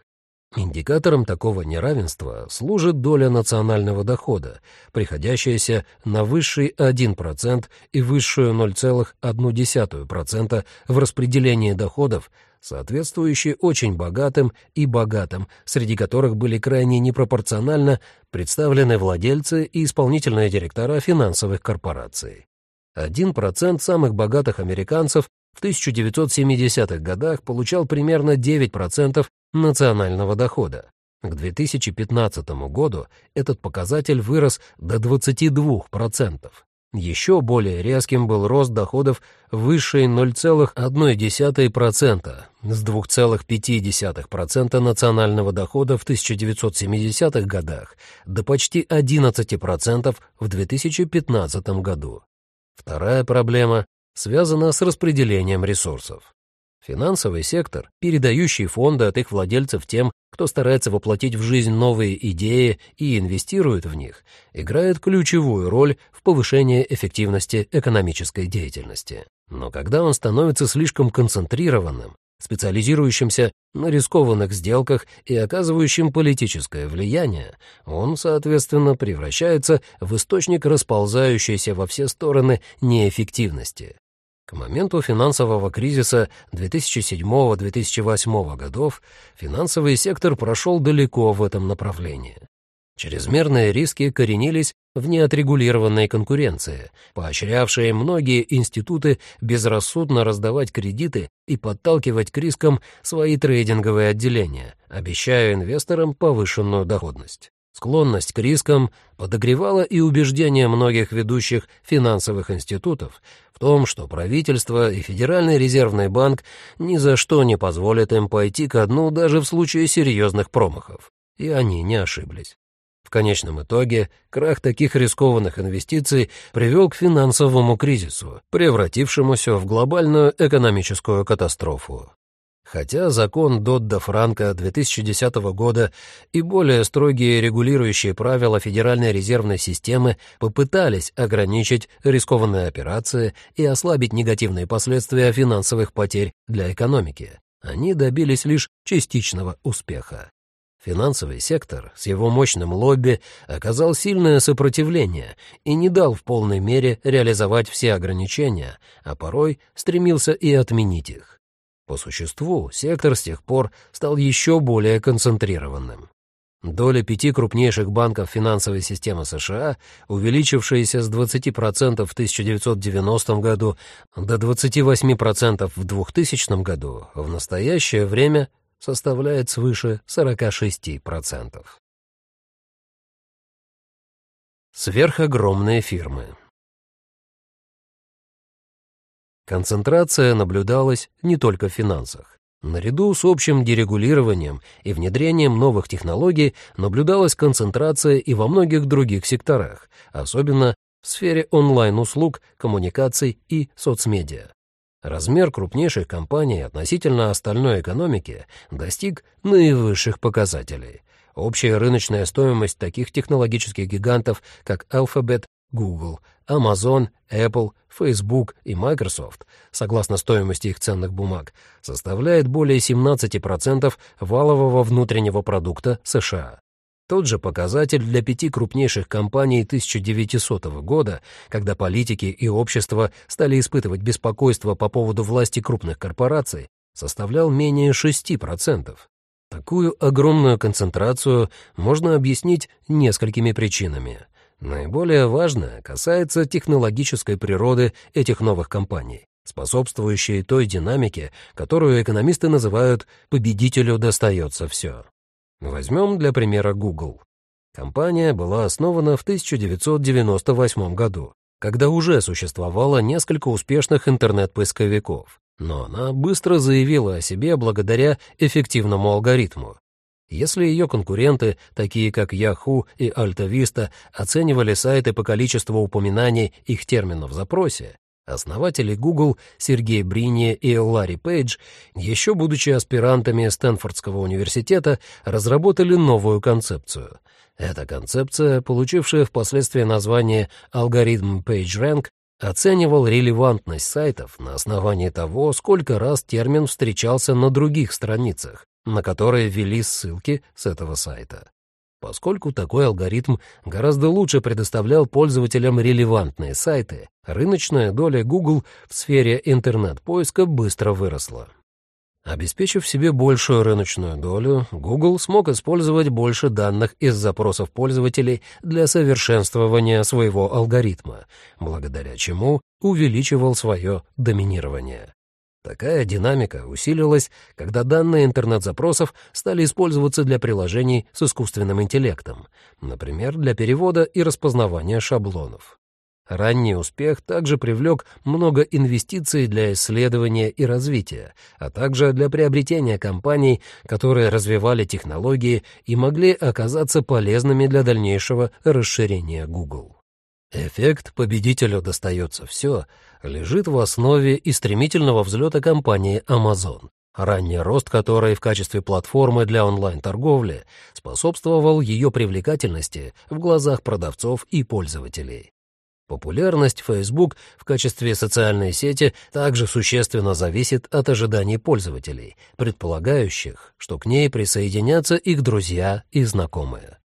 Индикатором такого неравенства служит доля национального дохода, приходящаяся на высший 1% и высшую 0,1% в распределении доходов, соответствующие очень богатым и богатым, среди которых были крайне непропорционально представлены владельцы и исполнительные директора финансовых корпораций. 1% самых богатых американцев в 1970-х годах получал примерно 9% национального дохода. К 2015 году этот показатель вырос до 22%. Еще более резким был рост доходов высшей 0,1% с 2,5% национального дохода в 1970-х годах до почти 11% в 2015 году. Вторая проблема связана с распределением ресурсов. Финансовый сектор, передающий фонды от их владельцев тем, кто старается воплотить в жизнь новые идеи и инвестирует в них, играет ключевую роль в повышении эффективности экономической деятельности. Но когда он становится слишком концентрированным, специализирующимся на рискованных сделках и оказывающим политическое влияние, он, соответственно, превращается в источник расползающейся во все стороны неэффективности. К моменту финансового кризиса 2007-2008 годов финансовый сектор прошел далеко в этом направлении. Чрезмерные риски коренились в неотрегулированной конкуренции, поощрявшей многие институты безрассудно раздавать кредиты и подталкивать к рискам свои трейдинговые отделения, обещая инвесторам повышенную доходность. Склонность к рискам подогревала и убеждение многих ведущих финансовых институтов в том, что правительство и Федеральный резервный банк ни за что не позволят им пойти ко дну даже в случае серьезных промахов. И они не ошиблись. В конечном итоге крах таких рискованных инвестиций привел к финансовому кризису, превратившемуся в глобальную экономическую катастрофу. Хотя закон Додда-Франка 2010 года и более строгие регулирующие правила Федеральной резервной системы попытались ограничить рискованные операции и ослабить негативные последствия финансовых потерь для экономики, они добились лишь частичного успеха. Финансовый сектор с его мощным лобби оказал сильное сопротивление и не дал в полной мере реализовать все ограничения, а порой стремился и отменить их. По существу, сектор с тех пор стал еще более концентрированным. Доля пяти крупнейших банков финансовой системы США, увеличившаяся с 20% в 1990 году до 28% в 2000 году, в настоящее время составляет свыше 46%. Сверхогромные фирмы Концентрация наблюдалась не только в финансах. Наряду с общим дерегулированием и внедрением новых технологий наблюдалась концентрация и во многих других секторах, особенно в сфере онлайн-услуг, коммуникаций и соцмедиа. Размер крупнейших компаний относительно остальной экономики достиг наивысших показателей. Общая рыночная стоимость таких технологических гигантов, как Alphabet, Google, Amazon, Apple, Facebook и Microsoft, согласно стоимости их ценных бумаг, составляет более 17% валового внутреннего продукта США. Тот же показатель для пяти крупнейших компаний 1900 года, когда политики и общество стали испытывать беспокойство по поводу власти крупных корпораций, составлял менее 6%. Такую огромную концентрацию можно объяснить несколькими причинами. Наиболее важное касается технологической природы этих новых компаний, способствующей той динамике, которую экономисты называют «победителю достается все». Возьмем для примера Google. Компания была основана в 1998 году, когда уже существовало несколько успешных интернет-поисковиков, но она быстро заявила о себе благодаря эффективному алгоритму, если ее конкуренты, такие как Yahoo и AltaVista, оценивали сайты по количеству упоминаний их терминов в запросе, основатели Google Сергей Брини и Ларри Пейдж, еще будучи аспирантами Стэнфордского университета, разработали новую концепцию. Эта концепция, получившая впоследствии название алгоритм PageRank, оценивал релевантность сайтов на основании того, сколько раз термин встречался на других страницах, на которые ввели ссылки с этого сайта. Поскольку такой алгоритм гораздо лучше предоставлял пользователям релевантные сайты, рыночная доля Google в сфере интернет-поиска быстро выросла. Обеспечив себе большую рыночную долю, Google смог использовать больше данных из запросов пользователей для совершенствования своего алгоритма, благодаря чему увеличивал свое доминирование. Такая динамика усилилась, когда данные интернет-запросов стали использоваться для приложений с искусственным интеллектом, например, для перевода и распознавания шаблонов. Ранний успех также привлек много инвестиций для исследования и развития, а также для приобретения компаний, которые развивали технологии и могли оказаться полезными для дальнейшего расширения Google. Эффект «победителю достается все» лежит в основе и стремительного взлета компании Amazon, ранний рост которой в качестве платформы для онлайн-торговли способствовал ее привлекательности в глазах продавцов и пользователей. Популярность Facebook в качестве социальной сети также существенно зависит от ожиданий пользователей, предполагающих, что к ней присоединятся их друзья и знакомые.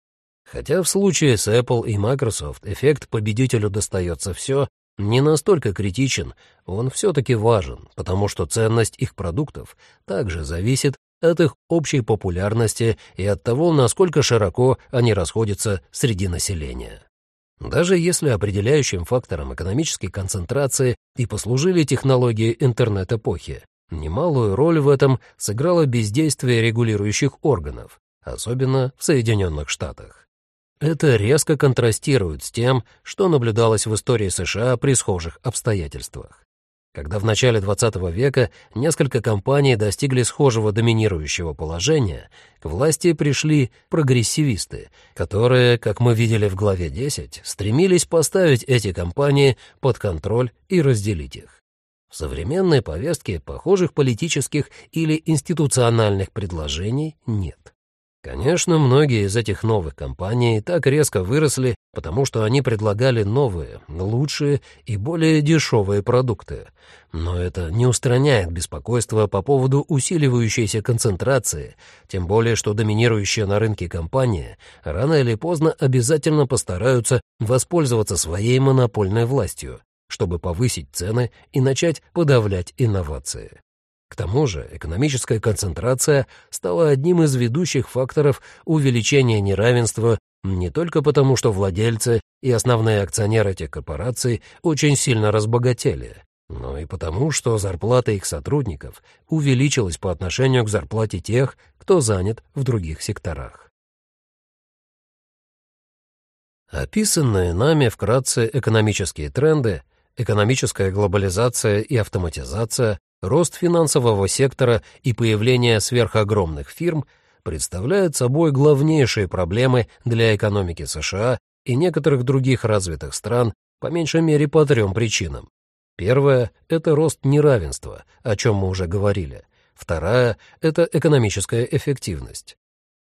Хотя в случае с Apple и Microsoft эффект победителю достается все, не настолько критичен, он все-таки важен, потому что ценность их продуктов также зависит от их общей популярности и от того, насколько широко они расходятся среди населения. Даже если определяющим фактором экономической концентрации и послужили технологии интернет-эпохи, немалую роль в этом сыграло бездействие регулирующих органов, особенно в Соединенных Штатах. Это резко контрастирует с тем, что наблюдалось в истории США при схожих обстоятельствах. Когда в начале XX века несколько компаний достигли схожего доминирующего положения, к власти пришли прогрессивисты, которые, как мы видели в главе 10, стремились поставить эти компании под контроль и разделить их. В современной повестке похожих политических или институциональных предложений нет. Конечно, многие из этих новых компаний так резко выросли, потому что они предлагали новые, лучшие и более дешевые продукты. Но это не устраняет беспокойства по поводу усиливающейся концентрации, тем более что доминирующая на рынке компания рано или поздно обязательно постараются воспользоваться своей монопольной властью, чтобы повысить цены и начать подавлять инновации. К тому же экономическая концентрация стала одним из ведущих факторов увеличения неравенства не только потому, что владельцы и основные акционеры этих корпораций очень сильно разбогатели, но и потому, что зарплата их сотрудников увеличилась по отношению к зарплате тех, кто занят в других секторах. Описанные нами вкратце экономические тренды, экономическая глобализация и автоматизация Рост финансового сектора и появление сверхогромных фирм представляют собой главнейшие проблемы для экономики США и некоторых других развитых стран, по меньшей мере по трем причинам. Первая — это рост неравенства, о чем мы уже говорили. Вторая — это экономическая эффективность.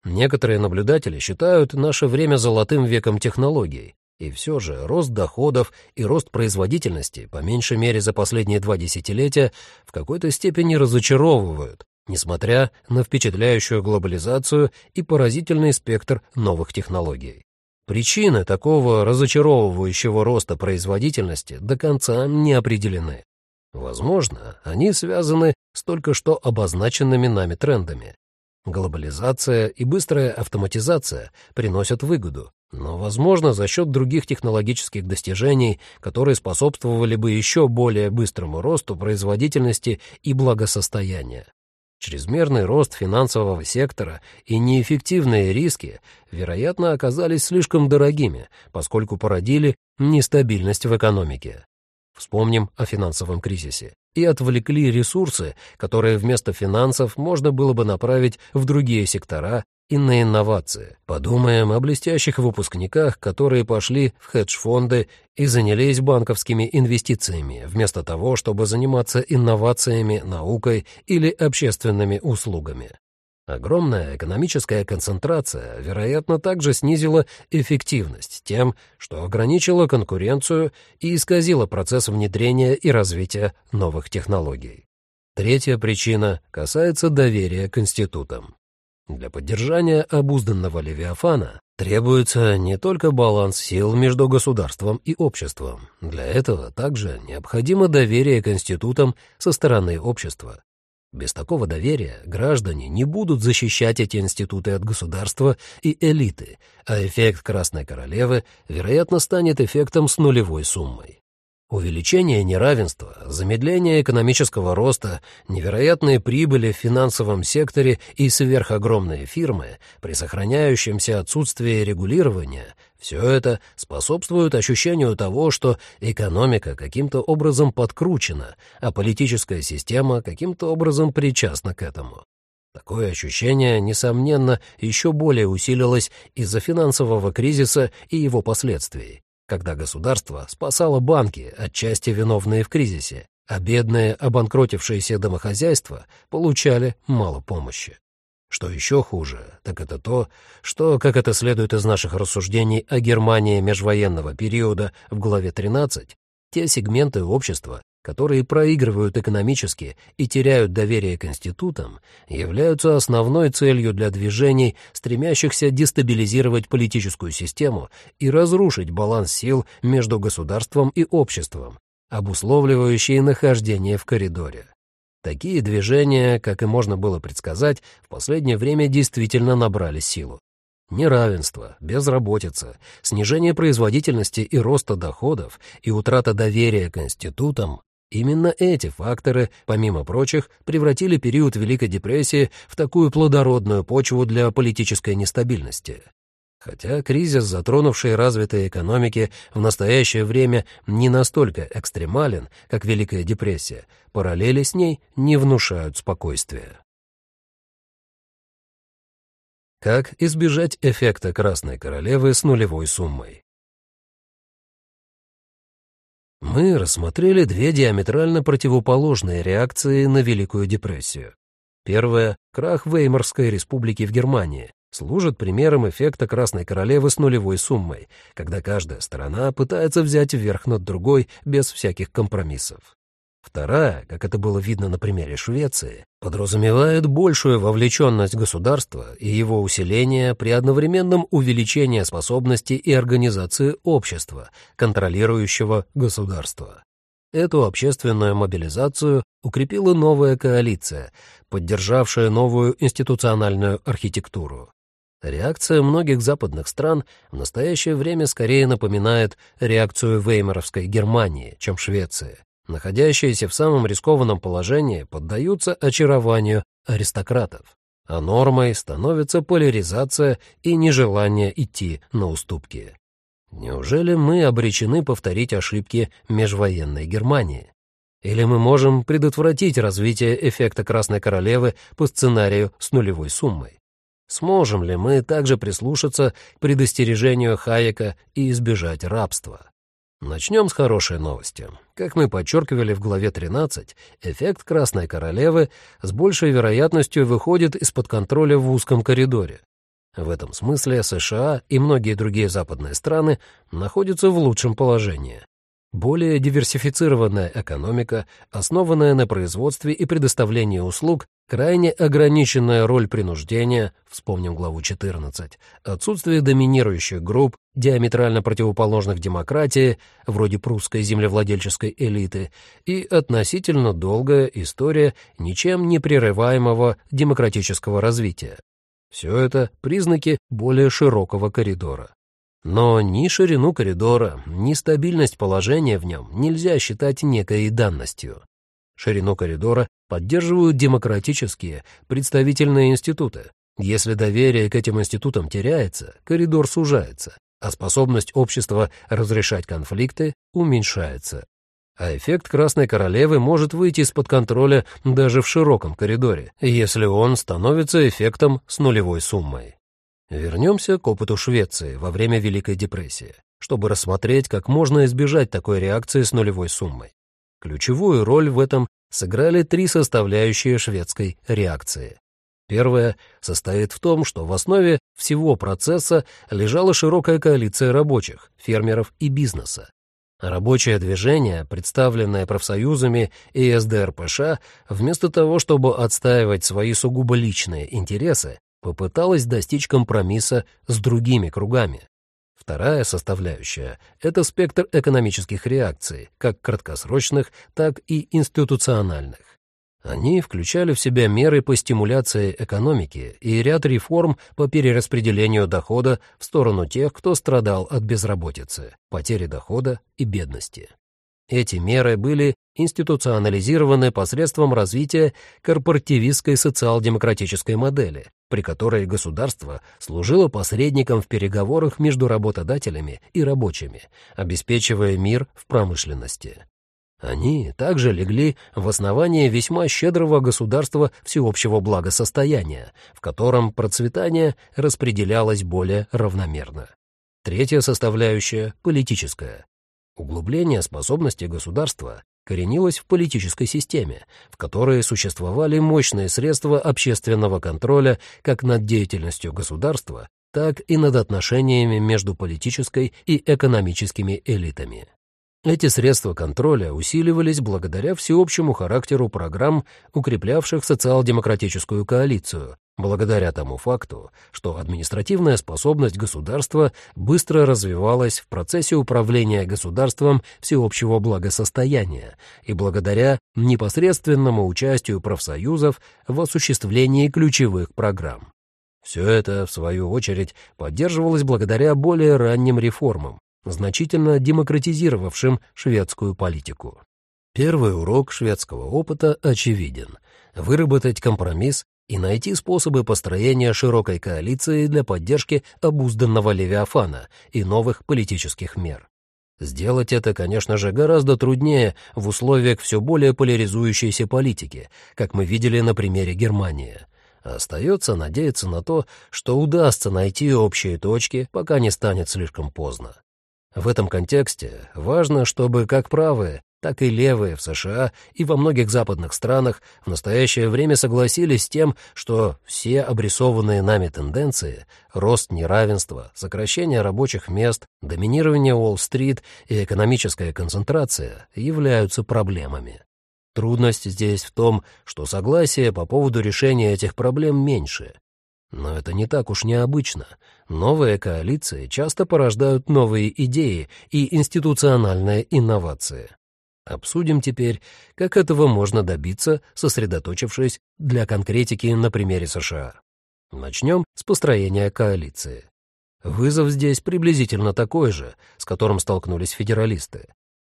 Некоторые наблюдатели считают наше время золотым веком технологий, и все же рост доходов и рост производительности, по меньшей мере за последние два десятилетия, в какой-то степени разочаровывают, несмотря на впечатляющую глобализацию и поразительный спектр новых технологий. Причины такого разочаровывающего роста производительности до конца не определены. Возможно, они связаны с только что обозначенными нами трендами. Глобализация и быстрая автоматизация приносят выгоду, но, возможно, за счет других технологических достижений, которые способствовали бы еще более быстрому росту производительности и благосостояния. Чрезмерный рост финансового сектора и неэффективные риски, вероятно, оказались слишком дорогими, поскольку породили нестабильность в экономике. Вспомним о финансовом кризисе. И отвлекли ресурсы, которые вместо финансов можно было бы направить в другие сектора и на инновации. Подумаем о блестящих выпускниках, которые пошли в хедж-фонды и занялись банковскими инвестициями, вместо того, чтобы заниматься инновациями, наукой или общественными услугами. Огромная экономическая концентрация, вероятно, также снизила эффективность тем, что ограничила конкуренцию и исказила процесс внедрения и развития новых технологий. Третья причина касается доверия к институтам. Для поддержания обузданного Левиафана требуется не только баланс сил между государством и обществом. Для этого также необходимо доверие к институтам со стороны общества. Без такого доверия граждане не будут защищать эти институты от государства и элиты, а эффект Красной Королевы, вероятно, станет эффектом с нулевой суммой. Увеличение неравенства, замедление экономического роста, невероятные прибыли в финансовом секторе и сверхогромные фирмы при сохраняющемся отсутствии регулирования – все это способствует ощущению того, что экономика каким-то образом подкручена, а политическая система каким-то образом причастна к этому. Такое ощущение, несомненно, еще более усилилось из-за финансового кризиса и его последствий когда государство спасало банки, отчасти виновные в кризисе, а бедные обанкротившиеся домохозяйства получали мало помощи. Что еще хуже, так это то, что, как это следует из наших рассуждений о Германии межвоенного периода в главе 13, те сегменты общества, которые проигрывают экономически и теряют доверие к институтам, являются основной целью для движений, стремящихся дестабилизировать политическую систему и разрушить баланс сил между государством и обществом, обусловливающие нахождение в коридоре. Такие движения, как и можно было предсказать, в последнее время действительно набрали силу. Неравенство, безработица, снижение производительности и роста доходов и утрата доверия к институтам Именно эти факторы, помимо прочих, превратили период Великой депрессии в такую плодородную почву для политической нестабильности. Хотя кризис, затронувший развитые экономики, в настоящее время не настолько экстремален, как Великая депрессия, параллели с ней не внушают спокойствия. Как избежать эффекта Красной Королевы с нулевой суммой? Мы рассмотрели две диаметрально противоположные реакции на Великую депрессию. Первая — крах Веймарской республики в Германии, служит примером эффекта Красной Королевы с нулевой суммой, когда каждая сторона пытается взять вверх над другой без всяких компромиссов. Вторая, как это было видно на примере Швеции, подразумевает большую вовлеченность государства и его усиление при одновременном увеличении способности и организации общества, контролирующего государство. Эту общественную мобилизацию укрепила новая коалиция, поддержавшая новую институциональную архитектуру. Реакция многих западных стран в настоящее время скорее напоминает реакцию Веймаровской Германии, чем Швеции, находящиеся в самом рискованном положении, поддаются очарованию аристократов, а нормой становится поляризация и нежелание идти на уступки. Неужели мы обречены повторить ошибки межвоенной Германии? Или мы можем предотвратить развитие эффекта Красной Королевы по сценарию с нулевой суммой? Сможем ли мы также прислушаться к предостережению Хайека и избежать рабства? Начнем с хорошей новости. Как мы подчеркивали в главе 13, эффект Красной Королевы с большей вероятностью выходит из-под контроля в узком коридоре. В этом смысле США и многие другие западные страны находятся в лучшем положении. Более диверсифицированная экономика, основанная на производстве и предоставлении услуг, крайне ограниченная роль принуждения, вспомним главу 14, отсутствие доминирующих групп, диаметрально противоположных демократии, вроде прусской землевладельческой элиты, и относительно долгая история ничем не прерываемого демократического развития. Все это признаки более широкого коридора. Но ни ширину коридора, ни стабильность положения в нем нельзя считать некой данностью. Ширину коридора поддерживают демократические, представительные институты. Если доверие к этим институтам теряется, коридор сужается, а способность общества разрешать конфликты уменьшается. А эффект Красной Королевы может выйти из-под контроля даже в широком коридоре, если он становится эффектом с нулевой суммой. Вернемся к опыту Швеции во время Великой депрессии, чтобы рассмотреть, как можно избежать такой реакции с нулевой суммой. Ключевую роль в этом сыграли три составляющие шведской реакции. Первая состоит в том, что в основе всего процесса лежала широкая коалиция рабочих, фермеров и бизнеса. Рабочее движение, представленное профсоюзами и СДРПШ, вместо того, чтобы отстаивать свои сугубо личные интересы, попыталась достичь компромисса с другими кругами. Вторая составляющая — это спектр экономических реакций, как краткосрочных, так и институциональных. Они включали в себя меры по стимуляции экономики и ряд реформ по перераспределению дохода в сторону тех, кто страдал от безработицы, потери дохода и бедности. Эти меры были институционализированы посредством развития корпоративистской социал-демократической модели, при которой государство служило посредником в переговорах между работодателями и рабочими, обеспечивая мир в промышленности. Они также легли в основание весьма щедрого государства всеобщего благосостояния, в котором процветание распределялось более равномерно. Третья составляющая — политическая. Углубление способности государства коренилось в политической системе, в которой существовали мощные средства общественного контроля как над деятельностью государства, так и над отношениями между политической и экономическими элитами. Эти средства контроля усиливались благодаря всеобщему характеру программ, укреплявших социал-демократическую коалицию, благодаря тому факту, что административная способность государства быстро развивалась в процессе управления государством всеобщего благосостояния и благодаря непосредственному участию профсоюзов в осуществлении ключевых программ. Все это, в свою очередь, поддерживалось благодаря более ранним реформам, значительно демократизировавшим шведскую политику. Первый урок шведского опыта очевиден — выработать компромисс и найти способы построения широкой коалиции для поддержки обузданного Левиафана и новых политических мер. Сделать это, конечно же, гораздо труднее в условиях все более поляризующейся политики, как мы видели на примере Германии. Остается надеяться на то, что удастся найти общие точки, пока не станет слишком поздно. В этом контексте важно, чтобы как правые, так и левые в США и во многих западных странах в настоящее время согласились с тем, что все обрисованные нами тенденции — рост неравенства, сокращение рабочих мест, доминирование Уолл-стрит и экономическая концентрация — являются проблемами. Трудность здесь в том, что согласие по поводу решения этих проблем меньше, но это не так уж необычно. Новые коалиции часто порождают новые идеи и институциональные инновации. Обсудим теперь, как этого можно добиться, сосредоточившись для конкретики на примере США. Начнем с построения коалиции. Вызов здесь приблизительно такой же, с которым столкнулись федералисты.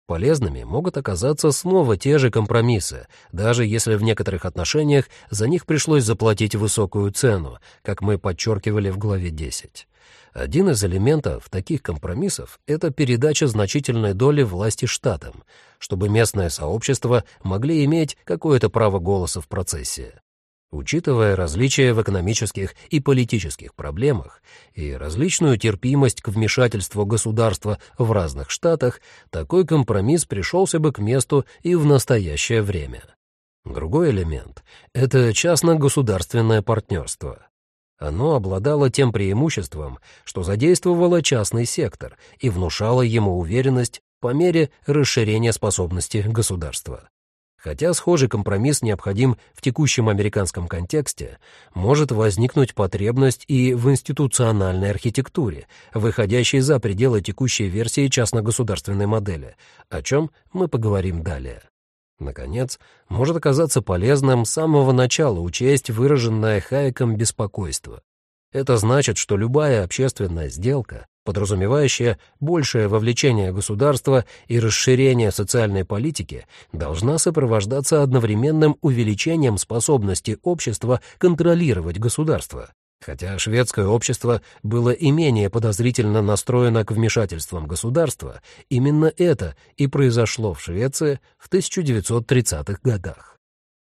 Полезными могут оказаться снова те же компромиссы, даже если в некоторых отношениях за них пришлось заплатить высокую цену, как мы подчеркивали в главе 10. Один из элементов таких компромиссов — это передача значительной доли власти штатам, чтобы местное сообщество могли иметь какое-то право голоса в процессе. Учитывая различия в экономических и политических проблемах и различную терпимость к вмешательству государства в разных штатах, такой компромисс пришелся бы к месту и в настоящее время. Другой элемент — это частно-государственное партнерство. Оно обладало тем преимуществом, что задействовало частный сектор и внушало ему уверенность по мере расширения способности государства. Хотя схожий компромисс необходим в текущем американском контексте, может возникнуть потребность и в институциональной архитектуре, выходящей за пределы текущей версии частно-государственной модели, о чем мы поговорим далее. Наконец, может оказаться полезным с самого начала учесть выраженное Хайеком беспокойство. Это значит, что любая общественная сделка подразумевающая большее вовлечение государства и расширение социальной политики, должна сопровождаться одновременным увеличением способности общества контролировать государство. Хотя шведское общество было и менее подозрительно настроено к вмешательствам государства, именно это и произошло в Швеции в 1930-х годах.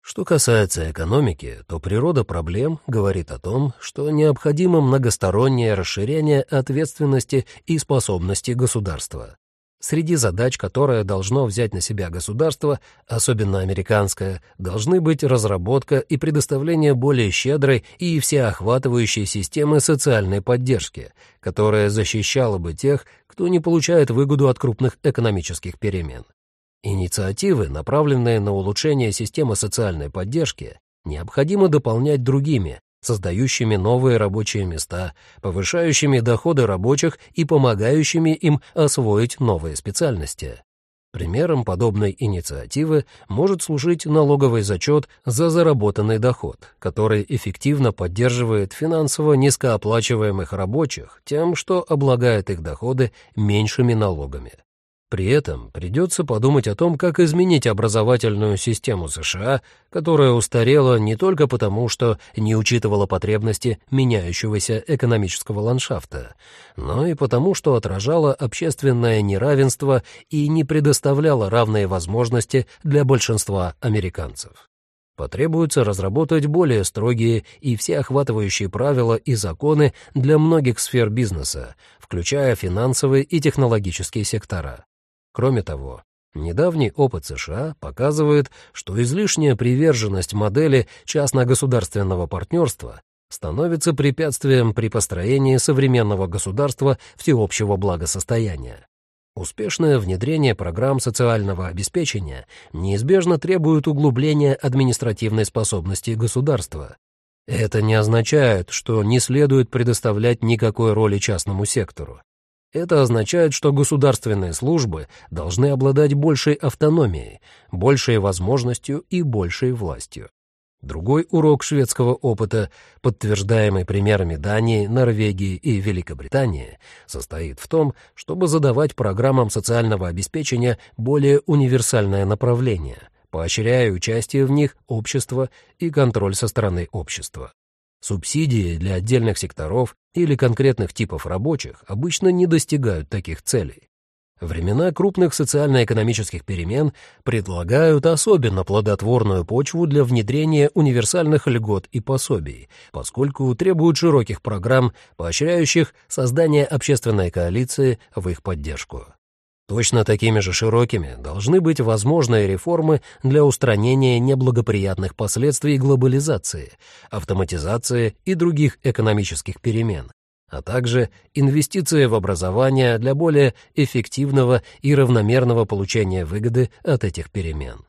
Что касается экономики, то природа проблем говорит о том, что необходимо многостороннее расширение ответственности и способности государства. Среди задач, которые должно взять на себя государство, особенно американское, должны быть разработка и предоставление более щедрой и всеохватывающей системы социальной поддержки, которая защищала бы тех, кто не получает выгоду от крупных экономических перемен. Инициативы, направленные на улучшение системы социальной поддержки, необходимо дополнять другими, создающими новые рабочие места, повышающими доходы рабочих и помогающими им освоить новые специальности. Примером подобной инициативы может служить налоговый зачет за заработанный доход, который эффективно поддерживает финансово низкооплачиваемых рабочих тем, что облагает их доходы меньшими налогами. При этом придется подумать о том, как изменить образовательную систему США, которая устарела не только потому, что не учитывала потребности меняющегося экономического ландшафта, но и потому, что отражала общественное неравенство и не предоставляла равные возможности для большинства американцев. Потребуется разработать более строгие и всеохватывающие правила и законы для многих сфер бизнеса, включая финансовые и технологические сектора. Кроме того, недавний опыт США показывает, что излишняя приверженность модели частно-государственного партнерства становится препятствием при построении современного государства всеобщего благосостояния. Успешное внедрение программ социального обеспечения неизбежно требует углубления административной способности государства. Это не означает, что не следует предоставлять никакой роли частному сектору. Это означает, что государственные службы должны обладать большей автономией, большей возможностью и большей властью. Другой урок шведского опыта, подтверждаемый примерами Дании, Норвегии и Великобритании, состоит в том, чтобы задавать программам социального обеспечения более универсальное направление, поощряя участие в них общества и контроль со стороны общества. Субсидии для отдельных секторов или конкретных типов рабочих обычно не достигают таких целей. Времена крупных социально-экономических перемен предлагают особенно плодотворную почву для внедрения универсальных льгот и пособий, поскольку требуют широких программ, поощряющих создание общественной коалиции в их поддержку. Точно такими же широкими должны быть возможные реформы для устранения неблагоприятных последствий глобализации, автоматизации и других экономических перемен, а также инвестиции в образование для более эффективного и равномерного получения выгоды от этих перемен.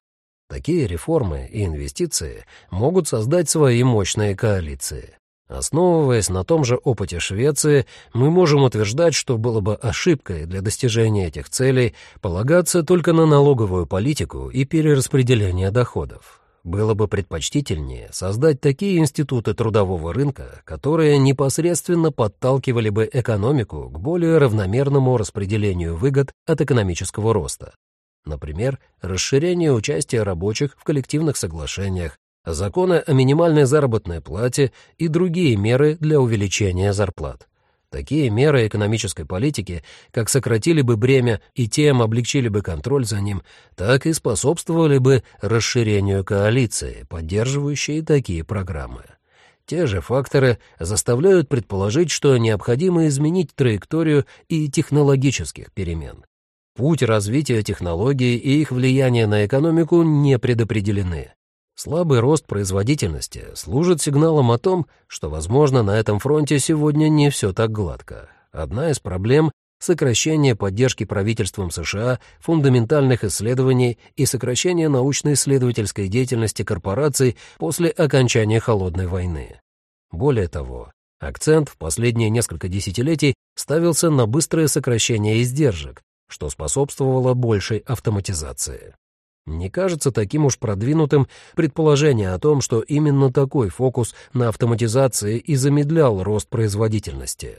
Такие реформы и инвестиции могут создать свои мощные коалиции. Основываясь на том же опыте Швеции, мы можем утверждать, что было бы ошибкой для достижения этих целей полагаться только на налоговую политику и перераспределение доходов. Было бы предпочтительнее создать такие институты трудового рынка, которые непосредственно подталкивали бы экономику к более равномерному распределению выгод от экономического роста. Например, расширение участия рабочих в коллективных соглашениях, законы о минимальной заработной плате и другие меры для увеличения зарплат. Такие меры экономической политики как сократили бы бремя и тем облегчили бы контроль за ним, так и способствовали бы расширению коалиции, поддерживающей такие программы. Те же факторы заставляют предположить, что необходимо изменить траекторию и технологических перемен. Путь развития технологий и их влияние на экономику не предопределены. Слабый рост производительности служит сигналом о том, что, возможно, на этом фронте сегодня не все так гладко. Одна из проблем — сокращение поддержки правительством США фундаментальных исследований и сокращение научно-исследовательской деятельности корпораций после окончания Холодной войны. Более того, акцент в последние несколько десятилетий ставился на быстрое сокращение издержек, что способствовало большей автоматизации. Не кажется таким уж продвинутым предположение о том, что именно такой фокус на автоматизации и замедлял рост производительности.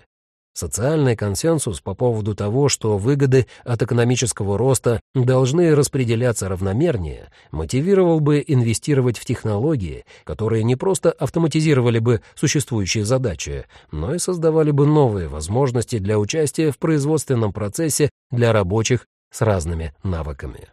Социальный консенсус по поводу того, что выгоды от экономического роста должны распределяться равномернее, мотивировал бы инвестировать в технологии, которые не просто автоматизировали бы существующие задачи, но и создавали бы новые возможности для участия в производственном процессе для рабочих с разными навыками.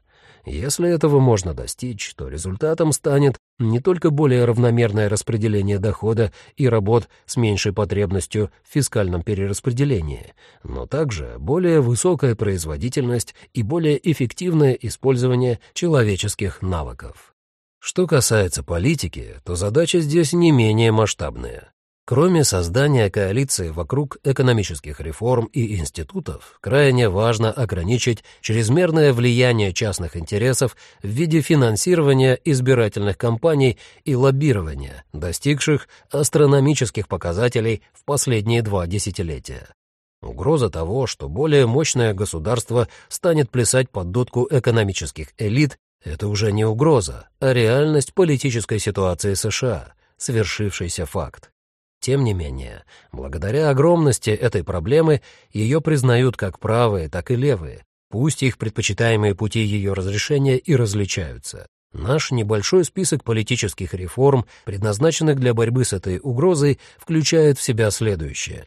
Если этого можно достичь, то результатом станет не только более равномерное распределение дохода и работ с меньшей потребностью в фискальном перераспределении, но также более высокая производительность и более эффективное использование человеческих навыков. Что касается политики, то задача здесь не менее масштабная. Кроме создания коалиции вокруг экономических реформ и институтов, крайне важно ограничить чрезмерное влияние частных интересов в виде финансирования избирательных кампаний и лоббирования, достигших астрономических показателей в последние два десятилетия. Угроза того, что более мощное государство станет плясать под дудку экономических элит, это уже не угроза, а реальность политической ситуации США, свершившийся факт. Тем не менее, благодаря огромности этой проблемы ее признают как правые, так и левые, пусть их предпочитаемые пути ее разрешения и различаются. Наш небольшой список политических реформ, предназначенных для борьбы с этой угрозой, включает в себя следующее.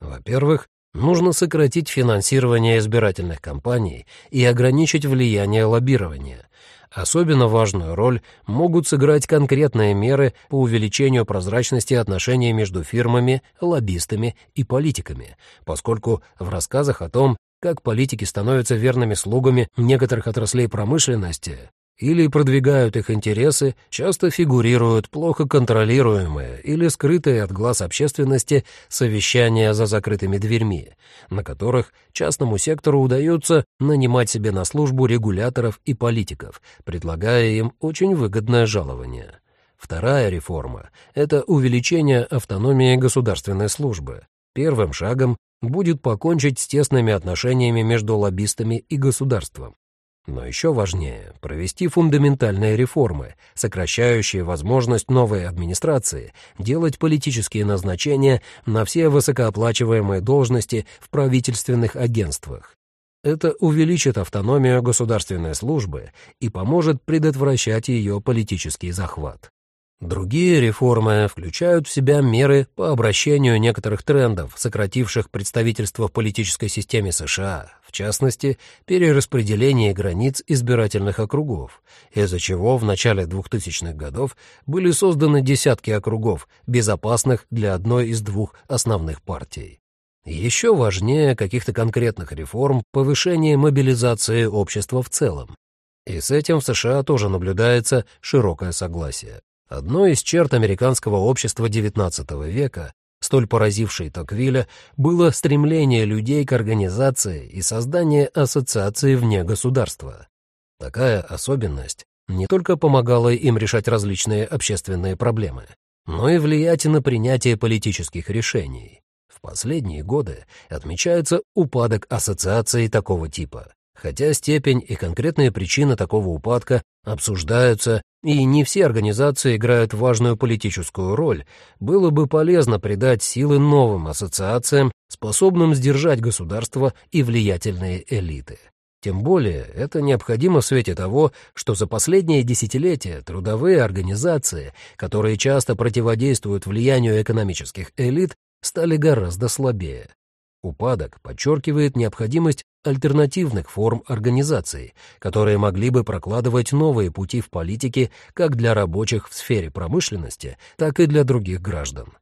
Во-первых, нужно сократить финансирование избирательных кампаний и ограничить влияние лоббирования. Особенно важную роль могут сыграть конкретные меры по увеличению прозрачности отношений между фирмами, лоббистами и политиками, поскольку в рассказах о том, как политики становятся верными слугами некоторых отраслей промышленности, или продвигают их интересы, часто фигурируют плохо контролируемые или скрытые от глаз общественности совещания за закрытыми дверьми, на которых частному сектору удается нанимать себе на службу регуляторов и политиков, предлагая им очень выгодное жалование. Вторая реформа — это увеличение автономии государственной службы. Первым шагом будет покончить с тесными отношениями между лоббистами и государством. Но еще важнее — провести фундаментальные реформы, сокращающие возможность новой администрации делать политические назначения на все высокооплачиваемые должности в правительственных агентствах. Это увеличит автономию государственной службы и поможет предотвращать ее политический захват. Другие реформы включают в себя меры по обращению некоторых трендов, сокративших представительство в политической системе США, в частности, перераспределение границ избирательных округов, из-за чего в начале 2000-х годов были созданы десятки округов, безопасных для одной из двух основных партий. Еще важнее каких-то конкретных реформ повышение мобилизации общества в целом. И с этим в США тоже наблюдается широкое согласие. Одной из черт американского общества XIX века, столь поразившей Токвилля, было стремление людей к организации и создание ассоциации вне государства. Такая особенность не только помогала им решать различные общественные проблемы, но и влиять на принятие политических решений. В последние годы отмечается упадок ассоциаций такого типа, хотя степень и конкретные причины такого упадка обсуждаются и не все организации играют важную политическую роль, было бы полезно придать силы новым ассоциациям, способным сдержать государство и влиятельные элиты. Тем более это необходимо в свете того, что за последние десятилетия трудовые организации, которые часто противодействуют влиянию экономических элит, стали гораздо слабее. Упадок подчеркивает необходимость альтернативных форм организации, которые могли бы прокладывать новые пути в политике как для рабочих в сфере промышленности, так и для других граждан.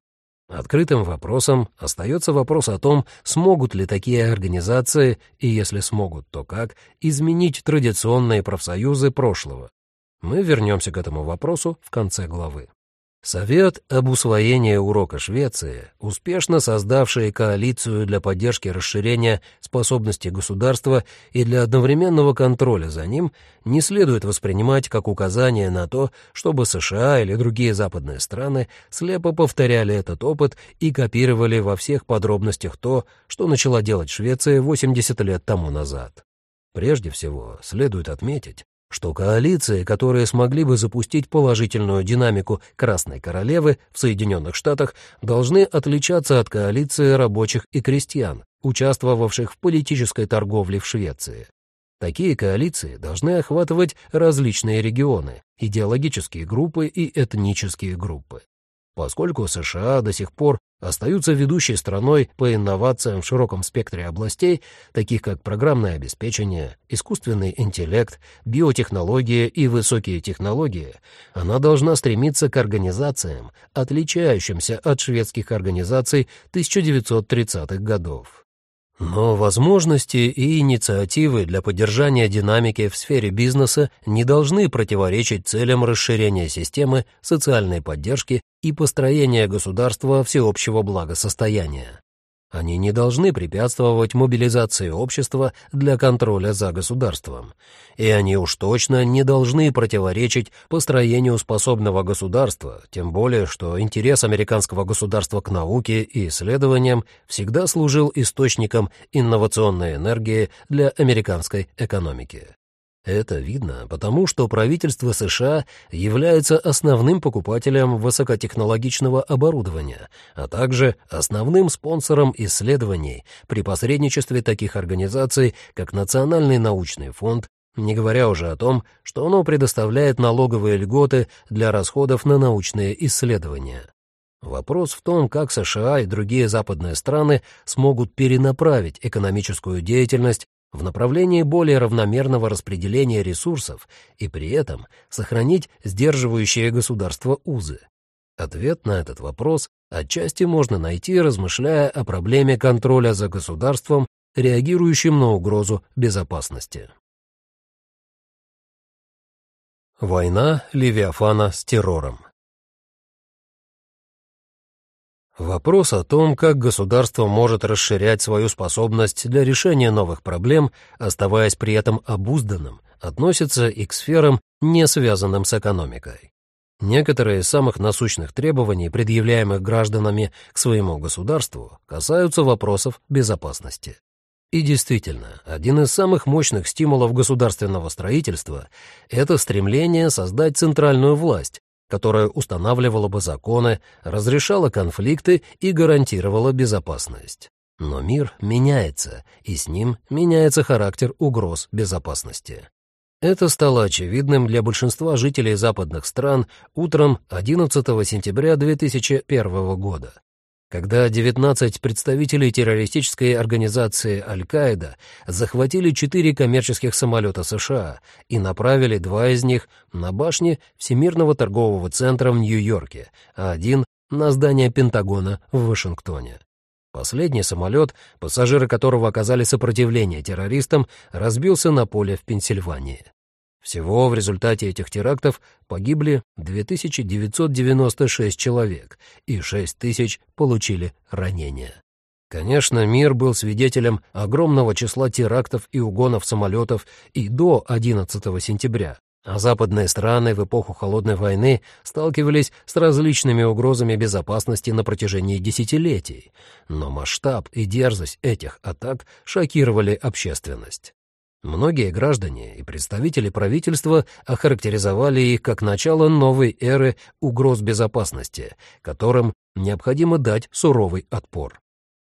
Открытым вопросом остается вопрос о том, смогут ли такие организации, и если смогут, то как, изменить традиционные профсоюзы прошлого. Мы вернемся к этому вопросу в конце главы. Совет об усвоении урока Швеции, успешно создавший коалицию для поддержки расширения способностей государства и для одновременного контроля за ним, не следует воспринимать как указание на то, чтобы США или другие западные страны слепо повторяли этот опыт и копировали во всех подробностях то, что начала делать Швеция 80 лет тому назад. Прежде всего, следует отметить, что коалиции, которые смогли бы запустить положительную динамику Красной Королевы в Соединенных Штатах, должны отличаться от коалиции рабочих и крестьян, участвовавших в политической торговле в Швеции. Такие коалиции должны охватывать различные регионы, идеологические группы и этнические группы. Поскольку США до сих пор остаются ведущей страной по инновациям в широком спектре областей, таких как программное обеспечение, искусственный интеллект, биотехнологии и высокие технологии, она должна стремиться к организациям, отличающимся от шведских организаций 1930-х годов. Но возможности и инициативы для поддержания динамики в сфере бизнеса не должны противоречить целям расширения системы социальной поддержки и построения государства всеобщего благосостояния. Они не должны препятствовать мобилизации общества для контроля за государством. И они уж точно не должны противоречить построению способного государства, тем более, что интерес американского государства к науке и исследованиям всегда служил источником инновационной энергии для американской экономики. Это видно потому, что правительство США является основным покупателем высокотехнологичного оборудования, а также основным спонсором исследований при посредничестве таких организаций, как Национальный научный фонд, не говоря уже о том, что оно предоставляет налоговые льготы для расходов на научные исследования. Вопрос в том, как США и другие западные страны смогут перенаправить экономическую деятельность в направлении более равномерного распределения ресурсов и при этом сохранить сдерживающие государство узы? Ответ на этот вопрос отчасти можно найти, размышляя о проблеме контроля за государством, реагирующим на угрозу безопасности. Война Левиафана с террором Вопрос о том, как государство может расширять свою способность для решения новых проблем, оставаясь при этом обузданным, относится и к сферам, не связанным с экономикой. Некоторые из самых насущных требований, предъявляемых гражданами к своему государству, касаются вопросов безопасности. И действительно, один из самых мощных стимулов государственного строительства – это стремление создать центральную власть, которая устанавливала бы законы, разрешала конфликты и гарантировала безопасность. Но мир меняется, и с ним меняется характер угроз безопасности. Это стало очевидным для большинства жителей западных стран утром 11 сентября 2001 года, когда 19 представителей террористической организации Аль-Каида захватили четыре коммерческих самолета США и направили два из них на башни Всемирного торгового центра в Нью-Йорке, а один — на здание Пентагона в Вашингтоне. Последний самолет, пассажиры которого оказали сопротивление террористам, разбился на поле в Пенсильвании. Всего в результате этих терактов погибли 2996 человек, и 6 тысяч получили ранения. Конечно, мир был свидетелем огромного числа терактов и угонов самолетов и до 11 сентября, а западные страны в эпоху Холодной войны сталкивались с различными угрозами безопасности на протяжении десятилетий, но масштаб и дерзость этих атак шокировали общественность. Многие граждане и представители правительства охарактеризовали их как начало новой эры угроз безопасности, которым необходимо дать суровый отпор.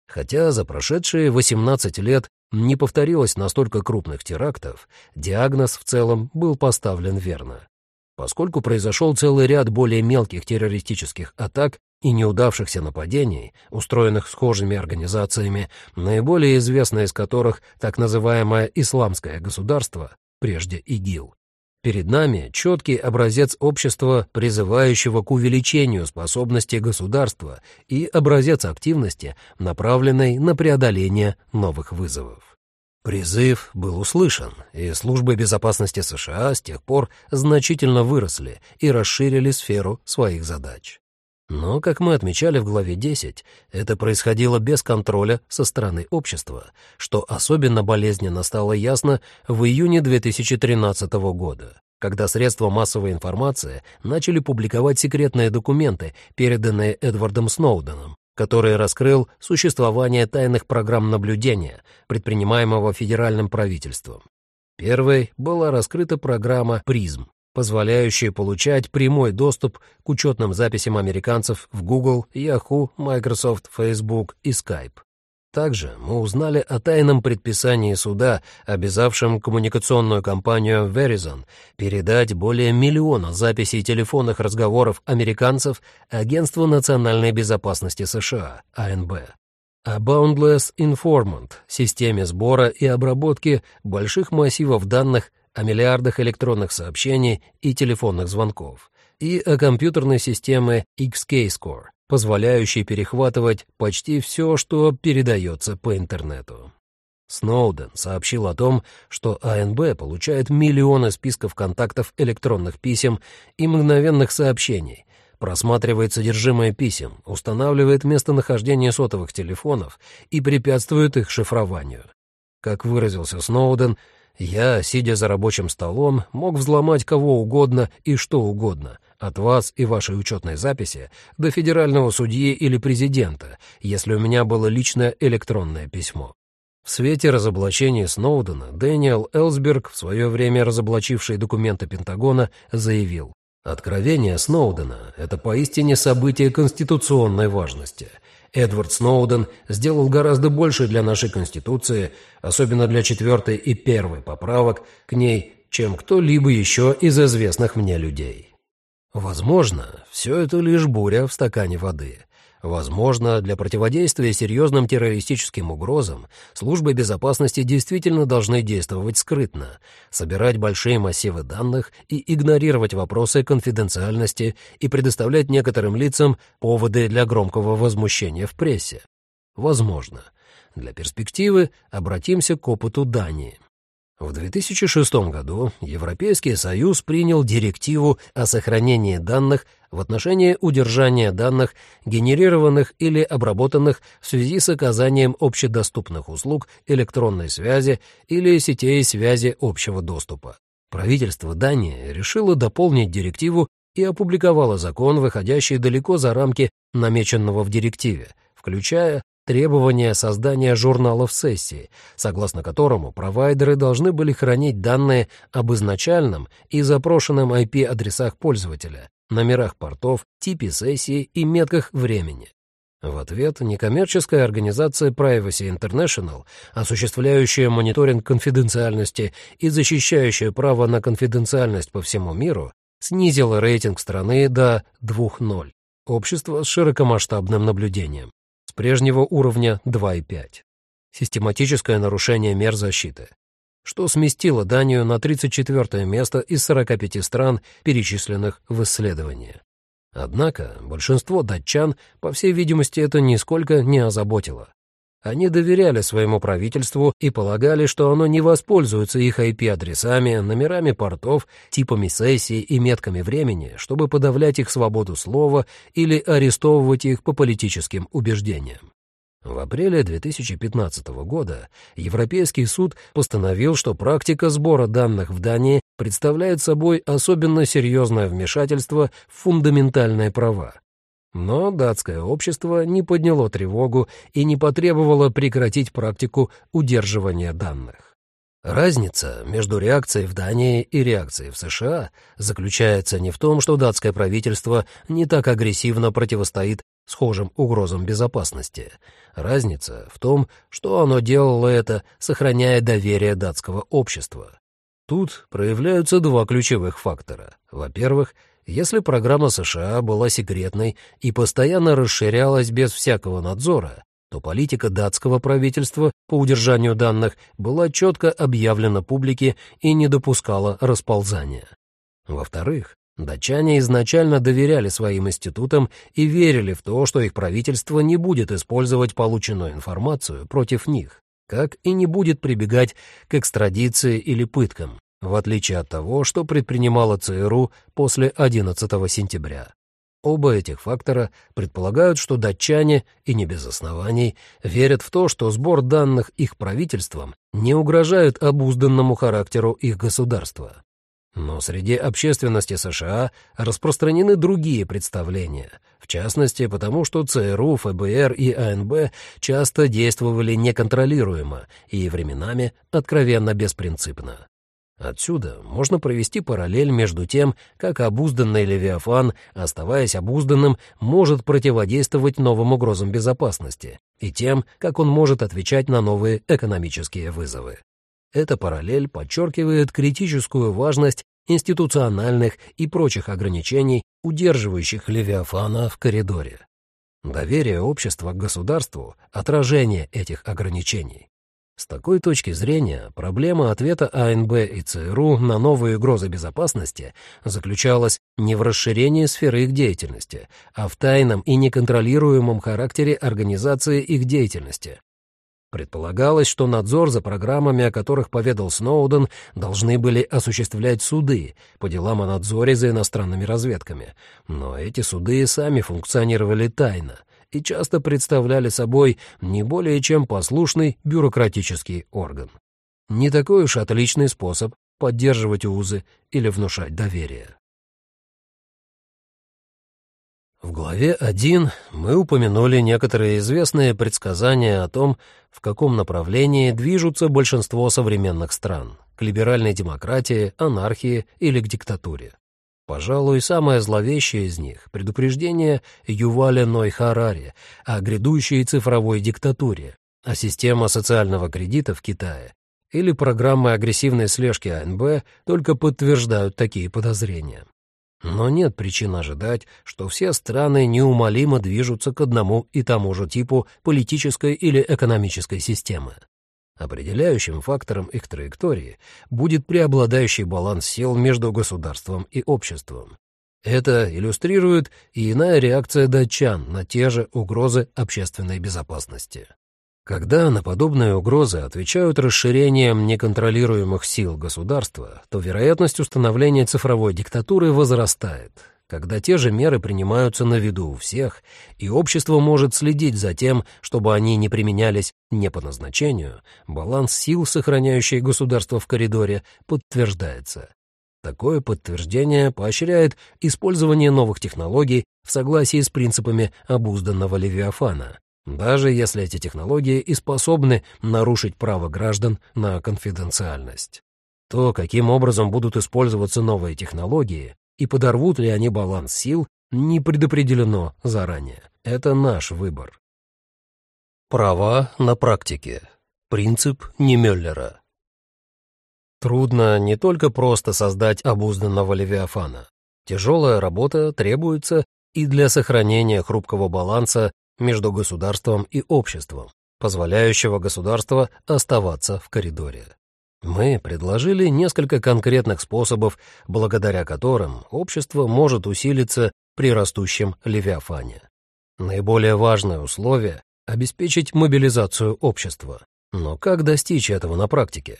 Хотя за прошедшие 18 лет не повторилось настолько крупных терактов, диагноз в целом был поставлен верно. Поскольку произошел целый ряд более мелких террористических атак, и неудавшихся нападений, устроенных схожими организациями, наиболее известное из которых так называемое «исламское государство», прежде ИГИЛ. Перед нами четкий образец общества, призывающего к увеличению способности государства и образец активности, направленной на преодоление новых вызовов. Призыв был услышан, и службы безопасности США с тех пор значительно выросли и расширили сферу своих задач. Но, как мы отмечали в главе 10, это происходило без контроля со стороны общества, что особенно болезненно стало ясно в июне 2013 года, когда средства массовой информации начали публиковать секретные документы, переданные Эдвардом Сноуденом, который раскрыл существование тайных программ наблюдения, предпринимаемого федеральным правительством. Первой была раскрыта программа «Призм», позволяющие получать прямой доступ к учетным записям американцев в Google, Yahoo, Microsoft, Facebook и Skype. Также мы узнали о тайном предписании суда, обязавшем коммуникационную компанию Verizon передать более миллиона записей телефонных разговоров американцев Агентству национальной безопасности США, АНБ. О Boundless Informant — системе сбора и обработки больших массивов данных о миллиардах электронных сообщений и телефонных звонков, и о компьютерной системе XK-Score, позволяющей перехватывать почти все, что передается по интернету. Сноуден сообщил о том, что АНБ получает миллионы списков контактов электронных писем и мгновенных сообщений, просматривает содержимое писем, устанавливает местонахождение сотовых телефонов и препятствует их шифрованию. Как выразился Сноуден, я, сидя за рабочим столом, мог взломать кого угодно и что угодно, от вас и вашей учетной записи до федерального судьи или президента, если у меня было личное электронное письмо. В свете разоблачения Сноудена Дэниел Элсберг, в свое время разоблачивший документы Пентагона, заявил, «Откровение Сноудена — это поистине событие конституционной важности. Эдвард Сноуден сделал гораздо больше для нашей Конституции, особенно для четвертой и первой поправок к ней, чем кто-либо еще из известных мне людей». Возможно, все это лишь буря в стакане воды. Возможно, для противодействия серьезным террористическим угрозам службы безопасности действительно должны действовать скрытно, собирать большие массивы данных и игнорировать вопросы конфиденциальности и предоставлять некоторым лицам поводы для громкого возмущения в прессе. Возможно. Для перспективы обратимся к опыту Дании. В 2006 году Европейский Союз принял директиву о сохранении данных в отношении удержания данных, генерированных или обработанных в связи с оказанием общедоступных услуг электронной связи или сетей связи общего доступа. Правительство Дании решило дополнить директиву и опубликовало закон, выходящий далеко за рамки намеченного в директиве, включая требование создания журналов сессии, согласно которому провайдеры должны были хранить данные об изначальном и запрошенном IP-адресах пользователя, номерах портов, типе сессии и метках времени. В ответ некоммерческая организация Privacy International, осуществляющая мониторинг конфиденциальности и защищающая право на конфиденциальность по всему миру, снизила рейтинг страны до 2.0. Общество с широкомасштабным наблюдением прежнего уровня 2,5. Систематическое нарушение мер защиты, что сместило Данию на 34 место из 45 стран, перечисленных в исследовании. Однако большинство датчан, по всей видимости, это нисколько не озаботило. Они доверяли своему правительству и полагали, что оно не воспользуется их IP-адресами, номерами портов, типами сессий и метками времени, чтобы подавлять их свободу слова или арестовывать их по политическим убеждениям. В апреле 2015 года Европейский суд постановил, что практика сбора данных в Дании представляет собой особенно серьезное вмешательство в фундаментальные права, но датское общество не подняло тревогу и не потребовало прекратить практику удерживания данных. Разница между реакцией в Дании и реакцией в США заключается не в том, что датское правительство не так агрессивно противостоит схожим угрозам безопасности. Разница в том, что оно делало это, сохраняя доверие датского общества. Тут проявляются два ключевых фактора. Во-первых, если программа США была секретной и постоянно расширялась без всякого надзора, то политика датского правительства по удержанию данных была четко объявлена публике и не допускала расползания. Во-вторых, датчане изначально доверяли своим институтам и верили в то, что их правительство не будет использовать полученную информацию против них, как и не будет прибегать к экстрадиции или пыткам, в отличие от того, что предпринимала ЦРУ после 11 сентября. Оба этих фактора предполагают, что датчане, и не без оснований, верят в то, что сбор данных их правительством не угрожает обузданному характеру их государства. Но среди общественности США распространены другие представления, в частности, потому что ЦРУ, ФБР и АНБ часто действовали неконтролируемо и временами откровенно беспринципно. Отсюда можно провести параллель между тем, как обузданный Левиафан, оставаясь обузданным, может противодействовать новым угрозам безопасности, и тем, как он может отвечать на новые экономические вызовы. Эта параллель подчеркивает критическую важность институциональных и прочих ограничений, удерживающих Левиафана в коридоре. Доверие общества к государству — отражение этих ограничений. С такой точки зрения, проблема ответа АНБ и ЦРУ на новые угрозы безопасности заключалась не в расширении сферы их деятельности, а в тайном и неконтролируемом характере организации их деятельности. Предполагалось, что надзор за программами, о которых поведал Сноуден, должны были осуществлять суды по делам о надзоре за иностранными разведками. Но эти суды сами функционировали тайно и часто представляли собой не более чем послушный бюрократический орган. Не такой уж отличный способ поддерживать узы или внушать доверие. В главе 1 мы упомянули некоторые известные предсказания о том, в каком направлении движутся большинство современных стран — к либеральной демократии, анархии или к диктатуре. Пожалуй, самое зловещее из них — предупреждение Юваля Ной Харари о грядущей цифровой диктатуре, а система социального кредита в Китае или программы агрессивной слежки АНБ только подтверждают такие подозрения. Но нет причин ожидать, что все страны неумолимо движутся к одному и тому же типу политической или экономической системы. Определяющим фактором их траектории будет преобладающий баланс сил между государством и обществом. Это иллюстрирует и иная реакция датчан на те же угрозы общественной безопасности. Когда на подобные угрозы отвечают расширением неконтролируемых сил государства, то вероятность установления цифровой диктатуры возрастает. Когда те же меры принимаются на виду у всех, и общество может следить за тем, чтобы они не применялись не по назначению, баланс сил, сохраняющий государство в коридоре, подтверждается. Такое подтверждение поощряет использование новых технологий в согласии с принципами обузданного Левиафана, даже если эти технологии и способны нарушить право граждан на конфиденциальность. То, каким образом будут использоваться новые технологии и подорвут ли они баланс сил, не предопределено заранее. Это наш выбор. Права на практике. Принцип Немеллера. Трудно не только просто создать обузданного Левиафана. Тяжелая работа требуется и для сохранения хрупкого баланса между государством и обществом, позволяющего государству оставаться в коридоре. Мы предложили несколько конкретных способов, благодаря которым общество может усилиться при растущем левиафане. Наиболее важное условие — обеспечить мобилизацию общества. Но как достичь этого на практике?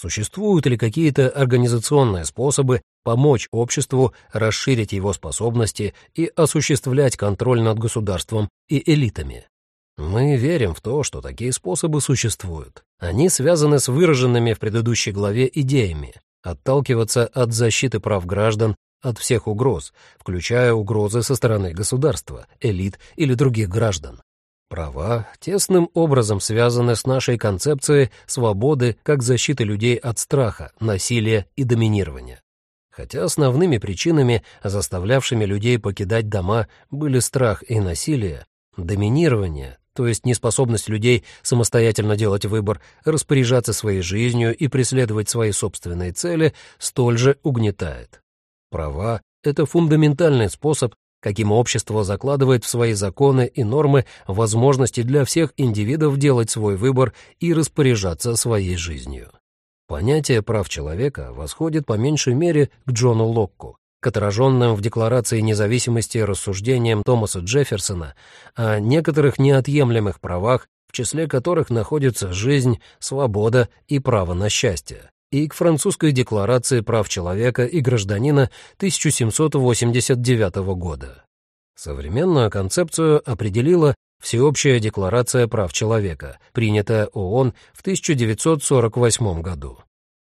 Существуют ли какие-то организационные способы помочь обществу расширить его способности и осуществлять контроль над государством и элитами? Мы верим в то, что такие способы существуют. Они связаны с выраженными в предыдущей главе идеями отталкиваться от защиты прав граждан от всех угроз, включая угрозы со стороны государства, элит или других граждан. Права тесным образом связаны с нашей концепцией свободы как защиты людей от страха, насилия и доминирования. Хотя основными причинами, заставлявшими людей покидать дома, были страх и насилие, доминирование, то есть неспособность людей самостоятельно делать выбор, распоряжаться своей жизнью и преследовать свои собственные цели, столь же угнетает. Права — это фундаментальный способ каким общество закладывает в свои законы и нормы возможности для всех индивидов делать свой выбор и распоряжаться своей жизнью. Понятие прав человека восходит по меньшей мере к Джону Локку, к отраженным в Декларации независимости рассуждениям Томаса Джефферсона о некоторых неотъемлемых правах, в числе которых находятся жизнь, свобода и право на счастье и к Французской декларации прав человека и гражданина 1789 года. Современную концепцию определила Всеобщая декларация прав человека, принятая ООН в 1948 году.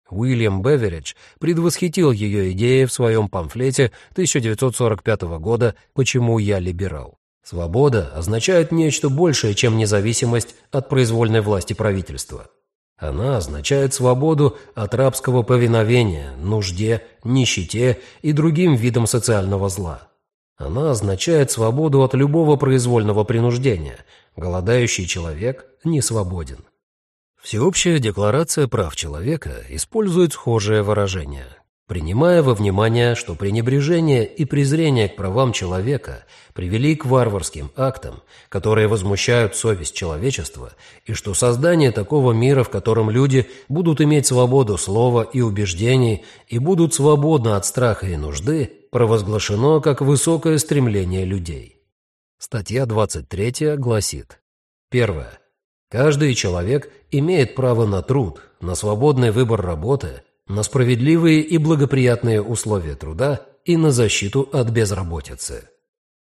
Уильям Беверидж предвосхитил ее идеи в своем памфлете 1945 года «Почему я либерал». Свобода означает нечто большее, чем независимость от произвольной власти правительства. Она означает свободу от рабского повиновения, нужде, нищете и другим видам социального зла. Она означает свободу от любого произвольного принуждения. Голодающий человек не свободен. Всеобщая декларация прав человека использует схожее выражение принимая во внимание, что пренебрежение и презрение к правам человека привели к варварским актам, которые возмущают совесть человечества, и что создание такого мира, в котором люди будут иметь свободу слова и убеждений и будут свободны от страха и нужды, провозглашено как высокое стремление людей. Статья 23 гласит. Первое. Каждый человек имеет право на труд, на свободный выбор работы, на справедливые и благоприятные условия труда и на защиту от безработицы.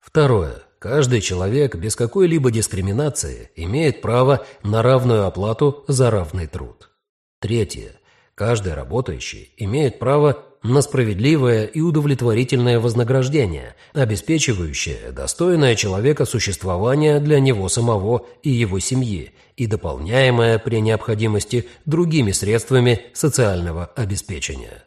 Второе. Каждый человек без какой-либо дискриминации имеет право на равную оплату за равный труд. Третье. Каждый работающий имеет право на справедливое и удовлетворительное вознаграждение, обеспечивающее достойное человека существование для него самого и его семьи и дополняемое при необходимости другими средствами социального обеспечения.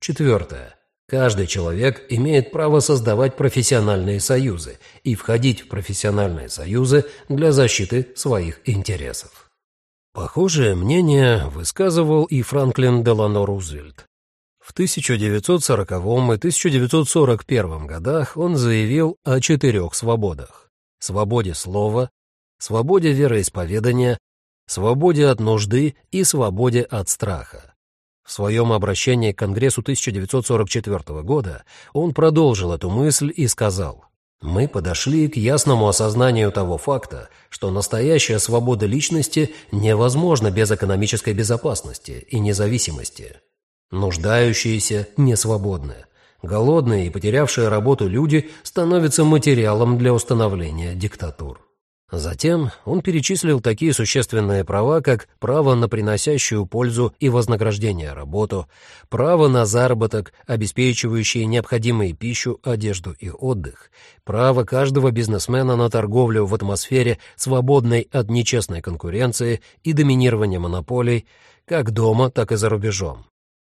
Четвертое. Каждый человек имеет право создавать профессиональные союзы и входить в профессиональные союзы для защиты своих интересов. Похожее мнение высказывал и Франклин Делано Рузвельт. В 1940 и 1941 годах он заявил о четырех свободах – свободе слова, свободе вероисповедания, свободе от нужды и свободе от страха. В своем обращении к Конгрессу 1944 года он продолжил эту мысль и сказал «Мы подошли к ясному осознанию того факта, что настоящая свобода личности невозможна без экономической безопасности и независимости. Нуждающиеся не свободны. Голодные и потерявшие работу люди становятся материалом для установления диктатур. Затем он перечислил такие существенные права, как право на приносящую пользу и вознаграждение работу, право на заработок, обеспечивающие необходимые пищу, одежду и отдых, право каждого бизнесмена на торговлю в атмосфере, свободной от нечестной конкуренции и доминирования монополий, как дома, так и за рубежом,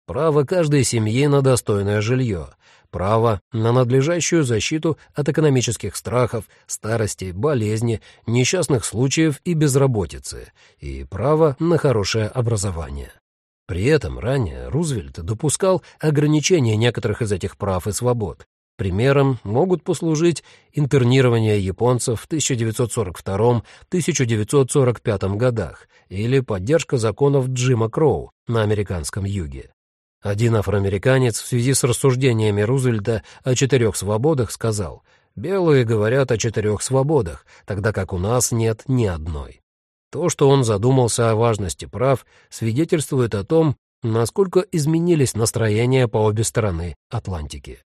право каждой семьи на достойное жилье, право на надлежащую защиту от экономических страхов, старости, болезни, несчастных случаев и безработицы, и право на хорошее образование. При этом ранее Рузвельт допускал ограничения некоторых из этих прав и свобод. Примером могут послужить интернирование японцев в 1942-1945 годах или поддержка законов Джима Кроу на американском юге. Один афроамериканец в связи с рассуждениями Рузвельта о четырех свободах сказал, «Белые говорят о четырех свободах, тогда как у нас нет ни одной». То, что он задумался о важности прав, свидетельствует о том, насколько изменились настроения по обе стороны Атлантики.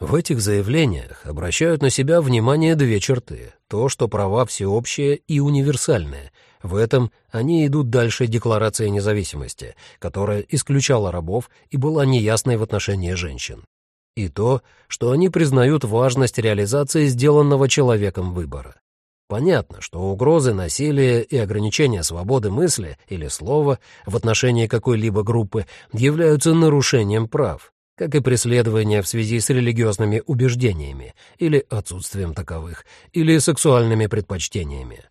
В этих заявлениях обращают на себя внимание две черты. То, что права всеобщие и универсальные, в этом они идут дальше Декларации независимости, которая исключала рабов и была неясной в отношении женщин. И то, что они признают важность реализации сделанного человеком выбора. Понятно, что угрозы, насилия и ограничения свободы мысли или слова в отношении какой-либо группы являются нарушением прав, как и преследования в связи с религиозными убеждениями или отсутствием таковых, или сексуальными предпочтениями.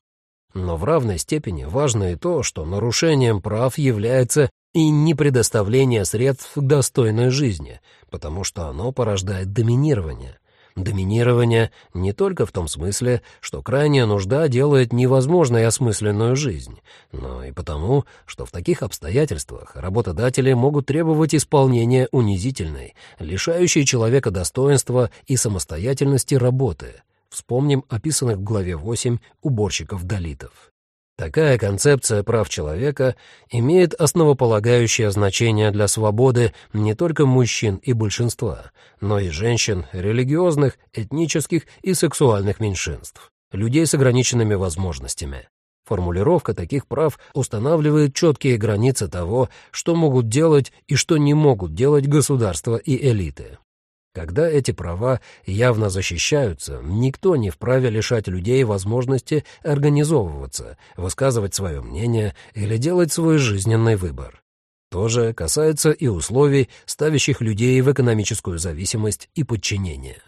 Но в равной степени важно и то, что нарушением прав является и не предоставление средств к достойной жизни, потому что оно порождает доминирование. Доминирование не только в том смысле, что крайняя нужда делает невозможной осмысленную жизнь, но и потому, что в таких обстоятельствах работодатели могут требовать исполнения унизительной, лишающей человека достоинства и самостоятельности работы — Вспомним описанных в главе 8 уборщиков-долитов. Такая концепция прав человека имеет основополагающее значение для свободы не только мужчин и большинства, но и женщин, религиозных, этнических и сексуальных меньшинств, людей с ограниченными возможностями. Формулировка таких прав устанавливает четкие границы того, что могут делать и что не могут делать государства и элиты. Когда эти права явно защищаются, никто не вправе лишать людей возможности организовываться, высказывать свое мнение или делать свой жизненный выбор. То же касается и условий, ставящих людей в экономическую зависимость и подчинение.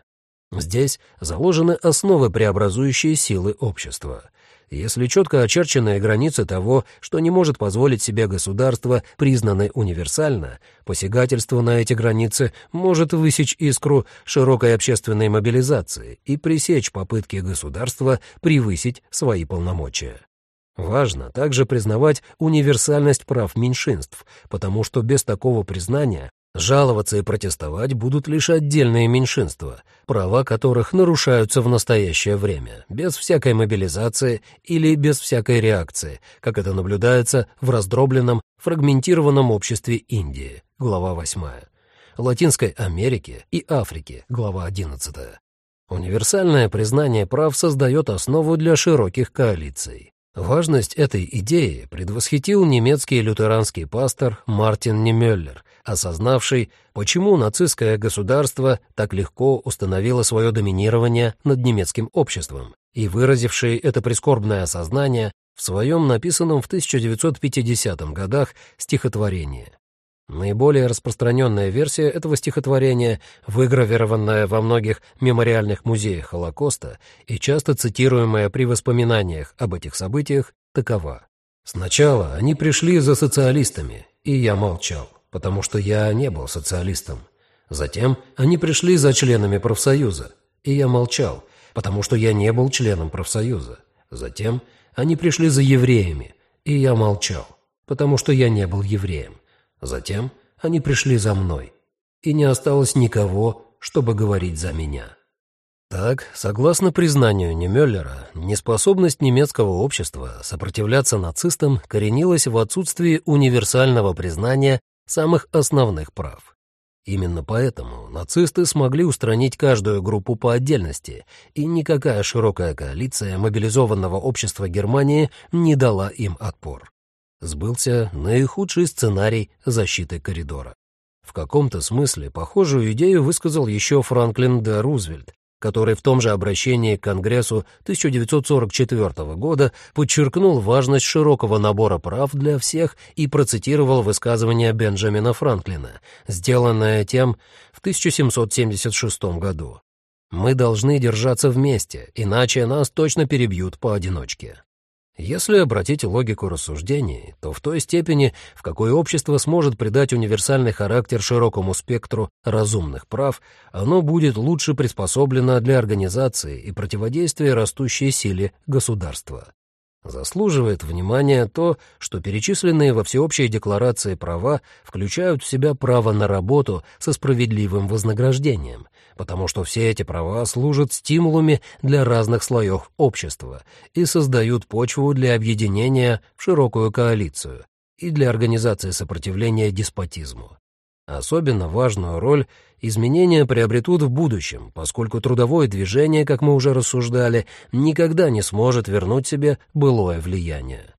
Здесь заложены основы преобразующей силы общества. Если четко очерченные границы того, что не может позволить себе государство, признаны универсально, посягательство на эти границы может высечь искру широкой общественной мобилизации и пресечь попытки государства превысить свои полномочия. Важно также признавать универсальность прав меньшинств, потому что без такого признания Жаловаться и протестовать будут лишь отдельные меньшинства, права которых нарушаются в настоящее время, без всякой мобилизации или без всякой реакции, как это наблюдается в раздробленном, фрагментированном обществе Индии, глава 8, Латинской Америки и Африки, глава 11. Универсальное признание прав создает основу для широких коалиций. Важность этой идеи предвосхитил немецкий лютеранский пастор Мартин Немеллер, осознавший, почему нацистское государство так легко установило свое доминирование над немецким обществом, и выразивший это прискорбное осознание в своем написанном в 1950 годах стихотворении. Наиболее распространенная версия этого стихотворения, выгравированная во многих мемориальных музеях Холокоста и часто цитируемая при воспоминаниях об этих событиях, такова. «Сначала они пришли за социалистами, и я молчал потому что я не был социалистом. Затем они пришли за членами профсоюза, и я молчал, потому что я не был членом профсоюза. Затем они пришли за евреями, и я молчал, потому что я не был евреем. Затем они пришли за мной, и не осталось никого, чтобы говорить за меня. Так, согласно признанию Немеллера, неспособность немецкого общества сопротивляться нацистам коренилась в отсутствии универсального признания самых основных прав. Именно поэтому нацисты смогли устранить каждую группу по отдельности, и никакая широкая коалиция мобилизованного общества Германии не дала им отпор. Сбылся наихудший сценарий защиты коридора. В каком-то смысле похожую идею высказал еще Франклин Д. Рузвельт, который в том же обращении к Конгрессу 1944 года подчеркнул важность широкого набора прав для всех и процитировал высказывание Бенджамина Франклина, сделанное тем в 1776 году. «Мы должны держаться вместе, иначе нас точно перебьют поодиночке». Если обратить логику рассуждений, то в той степени, в какой общество сможет придать универсальный характер широкому спектру разумных прав, оно будет лучше приспособлено для организации и противодействия растущей силе государства. Заслуживает внимания то, что перечисленные во всеобщей декларации права включают в себя право на работу со справедливым вознаграждением, потому что все эти права служат стимулами для разных слоев общества и создают почву для объединения в широкую коалицию и для организации сопротивления деспотизму. Особенно важную роль изменения приобретут в будущем, поскольку трудовое движение, как мы уже рассуждали, никогда не сможет вернуть себе былое влияние.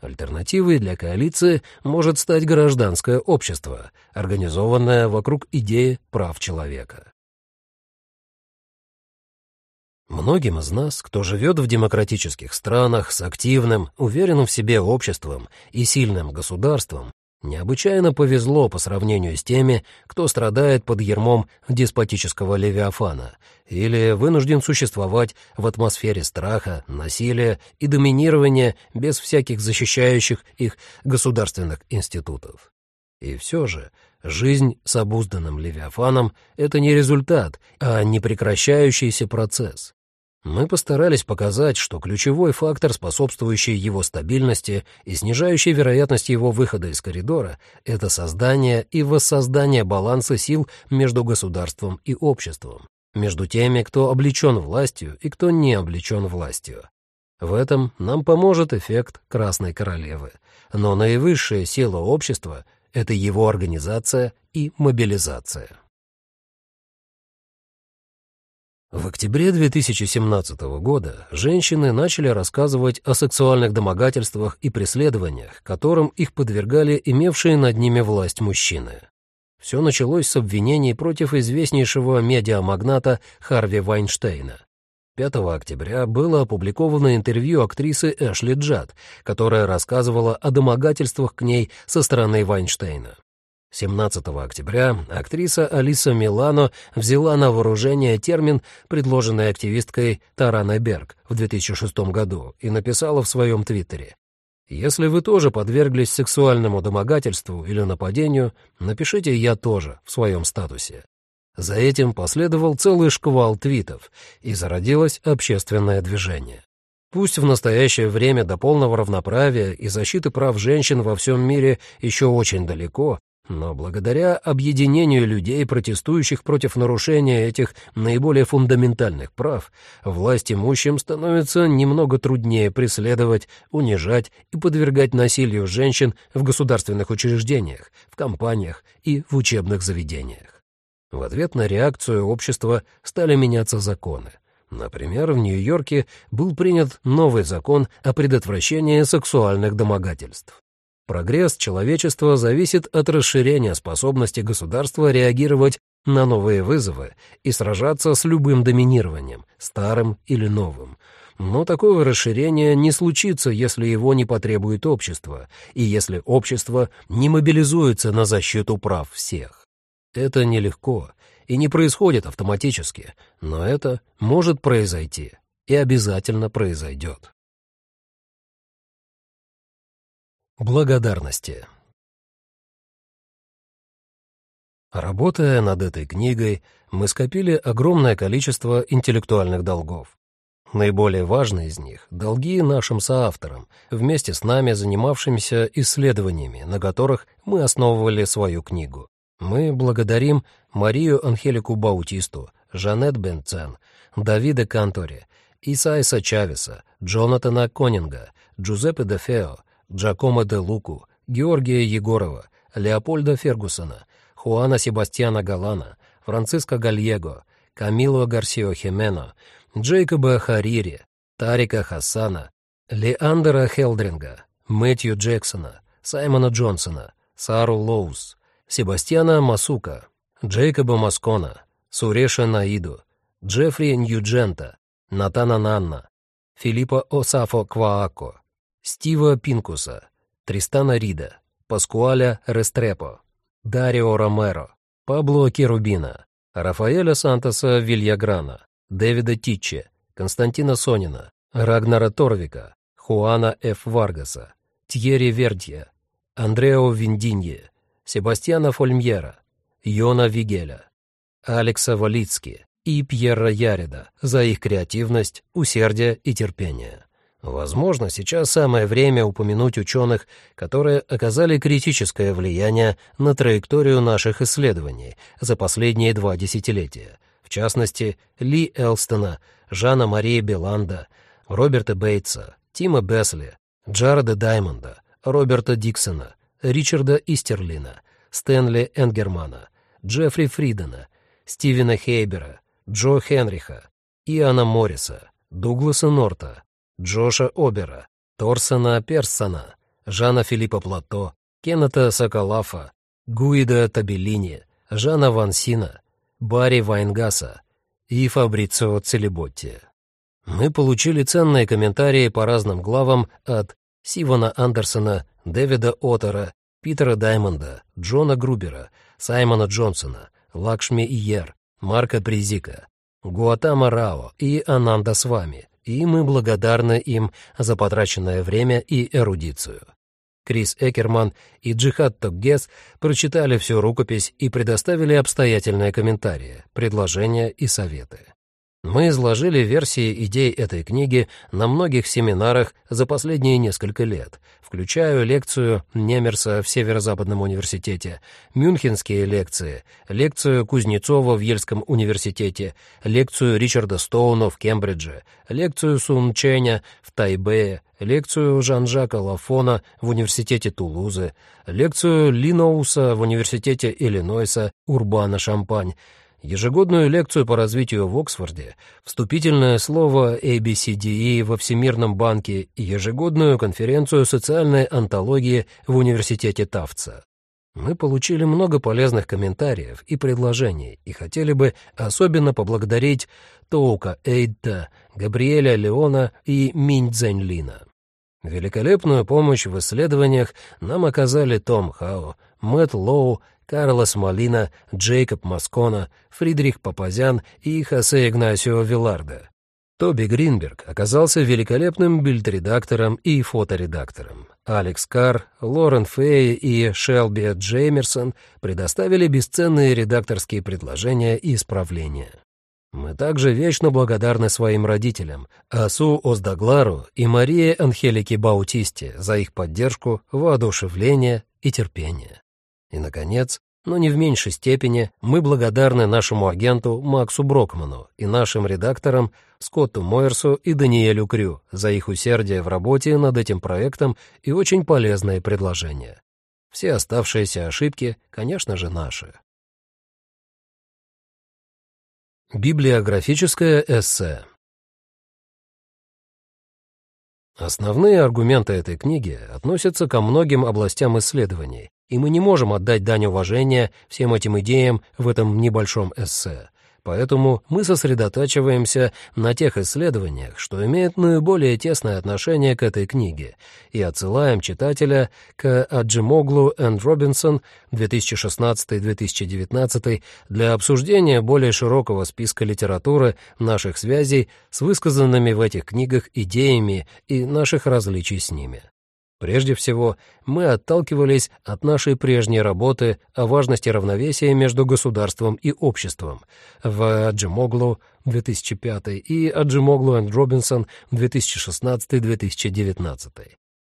Альтернативой для коалиции может стать гражданское общество, организованное вокруг идеи прав человека. Многим из нас, кто живет в демократических странах с активным, уверенным в себе обществом и сильным государством, необычайно повезло по сравнению с теми, кто страдает под ермом деспотического левиафана или вынужден существовать в атмосфере страха, насилия и доминирования без всяких защищающих их государственных институтов. И все же жизнь с обузданным левиафаном — это не результат, а непрекращающийся процесс. Мы постарались показать, что ключевой фактор, способствующий его стабильности и снижающий вероятность его выхода из коридора, это создание и воссоздание баланса сил между государством и обществом, между теми, кто облечен властью и кто не облечен властью. В этом нам поможет эффект Красной Королевы, но наивысшая сила общества — это его организация и мобилизация. В октябре 2017 года женщины начали рассказывать о сексуальных домогательствах и преследованиях, которым их подвергали имевшие над ними власть мужчины. Все началось с обвинений против известнейшего медиамагната Харви Вайнштейна. 5 октября было опубликовано интервью актрисы Эшли Джад, которая рассказывала о домогательствах к ней со стороны Вайнштейна. 17 октября актриса Алиса Милано взяла на вооружение термин, предложенный активисткой Тараной Берг в 2006 году, и написала в своем твиттере «Если вы тоже подверглись сексуальному домогательству или нападению, напишите «я тоже» в своем статусе». За этим последовал целый шквал твитов, и зародилось общественное движение. Пусть в настоящее время до полного равноправия и защиты прав женщин во всем мире еще очень далеко, Но благодаря объединению людей, протестующих против нарушения этих наиболее фундаментальных прав, власть имущим становится немного труднее преследовать, унижать и подвергать насилию женщин в государственных учреждениях, в компаниях и в учебных заведениях. В ответ на реакцию общества стали меняться законы. Например, в Нью-Йорке был принят новый закон о предотвращении сексуальных домогательств. Прогресс человечества зависит от расширения способности государства реагировать на новые вызовы и сражаться с любым доминированием, старым или новым. Но такое расширение не случится, если его не потребует общество, и если общество не мобилизуется на защиту прав всех. Это нелегко и не происходит автоматически, но это может произойти и обязательно произойдет. Благодарности. Работая над этой книгой, мы скопили огромное количество интеллектуальных долгов. Наиболее важные из них — долги нашим соавторам, вместе с нами занимавшимся исследованиями, на которых мы основывали свою книгу. Мы благодарим Марию Анхелику Баутисту, Жанет Бенцен, Давида Кантори, Исайса Чавеса, Джонатана Конинга, Джузеппе де Фео, Джакомо де Луку, Георгия Егорова, Леопольда Фергусона, Хуана Себастьяна Галана, Франциско Гальего, Камило Гарсио Химено, Джейкоба Харири, Тарика Хасана, Леандера Хелдринга, Мэтью Джексона, Саймона Джонсона, Сару Лоус, Себастьяна Масука, Джейкоба Маскона, Суреша Наиду, Джеффри Ньюджента, Натана Нанна, Филиппа Осафо Кваако, Стива Пинкуса, Тристана Рида, Паскуаля Рестрепо, Дарио Ромеро, Пабло Керубина, Рафаэля Сантоса Вильяграна, Дэвида Титче, Константина Сонина, Рагнара Торвика, Хуана Ф. Варгаса, Тьерри Вердья, Андрео Виндинье, Себастьяна Фольмьера, Йона Вигеля, Алекса Валицки и Пьерра Ярида за их креативность, усердие и терпение. Возможно, сейчас самое время упомянуть ученых, которые оказали критическое влияние на траекторию наших исследований за последние два десятилетия. В частности, Ли Элстона, Жана Мария Беланда, Роберта Бейтса, Тима Бесли, Джареда Даймонда, Роберта Диксона, Ричарда Истерлина, Стэнли Энгермана, Джеффри Фридена, Стивена Хейбера, Джо Хенриха, Иоанна Морриса, Дугласа Норта, Джоша Обера, Торсона Персона, Жана Филиппа Плато, Кеннета Соколафа, Гуида Табеллини, Жана Вансина, Барри Вайнгаса и Фабрицио Целеботти. Мы получили ценные комментарии по разным главам от Сивана Андерсона, Дэвида Оттера, Питера Даймонда, Джона Грубера, Саймона Джонсона, Лакшми Иер, Марка Призика, Гуатама Рао и Ананда Свами, и мы благодарны им за потраченное время и эрудицию. Крис Экерман и Джихад Токгес прочитали всю рукопись и предоставили обстоятельные комментарии, предложения и советы. Мы изложили версии идей этой книги на многих семинарах за последние несколько лет, включая лекцию Немерса в Северо-Западном университете, мюнхенские лекции, лекцию Кузнецова в Ельском университете, лекцию Ричарда Стоуна в Кембридже, лекцию Сун Ченя в Тайбэе, лекцию Жан-Жака Лафона в университете Тулузы, лекцию Линоуса в университете Иллинойса Урбана-Шампань, ежегодную лекцию по развитию в Оксфорде, вступительное слово ABCDE во Всемирном банке и ежегодную конференцию социальной антологии в университете Тавца. Мы получили много полезных комментариев и предложений и хотели бы особенно поблагодарить Тоука Эйдта, Габриэля Леона и Минь Цзэньлина. Великолепную помощь в исследованиях нам оказали Том Хао, Мэтт Лоу Карлос Малина, Джейкоб Маскона, Фридрих Папазян и Хосе Игнасио Виларда. Тоби Гринберг оказался великолепным бильд-редактором и фоторедактором. Алекс Карр, Лорен Фей и Шелби Джеймерсон предоставили бесценные редакторские предложения и исправления. Мы также вечно благодарны своим родителям, Асу Оздаглару и Марии Анхелике Баутисте за их поддержку, воодушевление и терпение. И, наконец, но не в меньшей степени мы благодарны нашему агенту Максу Брокману и нашим редакторам Скотту Мойерсу и Даниэлю Крю за их усердие в работе над этим проектом и очень полезные предложения. Все оставшиеся ошибки, конечно же, наши. Библиографическое эссе Основные аргументы этой книги относятся ко многим областям исследований, и мы не можем отдать дань уважения всем этим идеям в этом небольшом эссе. Поэтому мы сосредотачиваемся на тех исследованиях, что имеют наиболее тесное отношение к этой книге, и отсылаем читателя к Аджимоглу и Робинсон 2016-2019 для обсуждения более широкого списка литературы наших связей с высказанными в этих книгах идеями и наших различий с ними. Прежде всего, мы отталкивались от нашей прежней работы о важности равновесия между государством и обществом в Аджимоглу 2005 и Аджимоглу и Робинсон 2016-2019.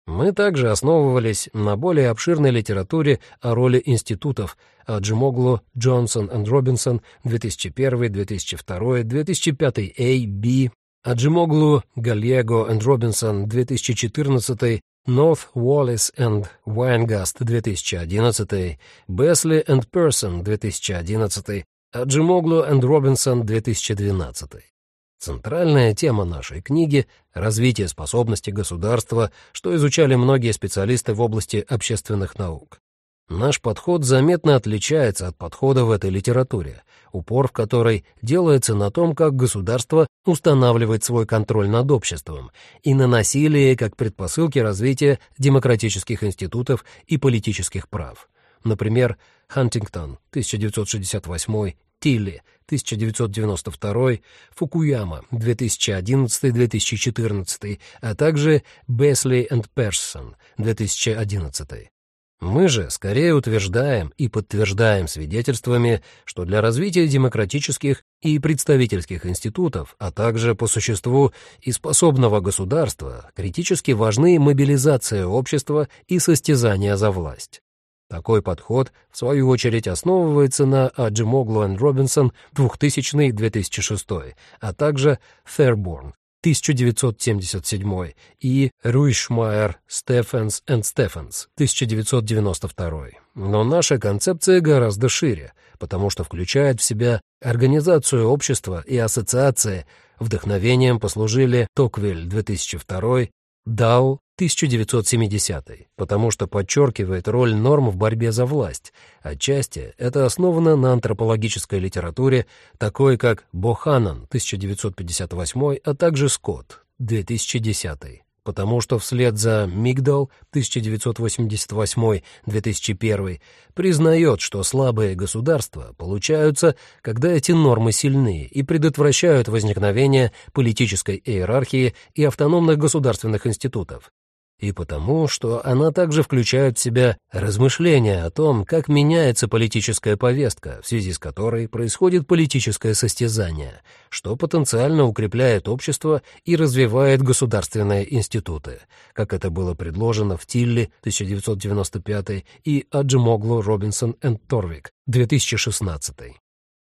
Мы также основывались на более обширной литературе о роли институтов Аджимоглу, Джонсон и Робинсон 2001, 2002, 2005 A, B, Аджимоглу, Гальего и Робинсон 2014, North Wallis and Weingast 2011, Besley and Person 2011, Аджимоглу and Робинсон 2012. Центральная тема нашей книги — развитие способности государства, что изучали многие специалисты в области общественных наук. Наш подход заметно отличается от подхода в этой литературе, упор в которой делается на том, как государство устанавливает свой контроль над обществом, и на насилие как предпосылки развития демократических институтов и политических прав. Например, Хантингтон, 1968, Тилли, 1992, Фукуяма, 2011-2014, а также Бесли и Персон, 2011. Мы же скорее утверждаем и подтверждаем свидетельствами, что для развития демократических и представительских институтов, а также по существу и способного государства, критически важны мобилизация общества и состязание за власть. Такой подход, в свою очередь, основывается на Аджимоглу и Робинсон 2000-2006, а также Fairborn 1977 и Руишмайер, Стефенс и Стефенс 1992. Но наша концепция гораздо шире, потому что включает в себя организацию общества и ассоциации. Вдохновением послужили Токвиль 2002, Дау 1970 потому что подчеркивает роль норм в борьбе за власть. Отчасти это основано на антропологической литературе, такой как Боханан 1958, а также Скотт 2010 потому что вслед за Мигдал 1988-2001 признает, что слабые государства получаются, когда эти нормы сильны и предотвращают возникновение политической иерархии и автономных государственных институтов, и потому, что она также включает в себя размышления о том, как меняется политическая повестка, в связи с которой происходит политическое состязание, что потенциально укрепляет общество и развивает государственные институты, как это было предложено в Тилли 1995 и Аджимоглу Робинсон и Торвик 2016.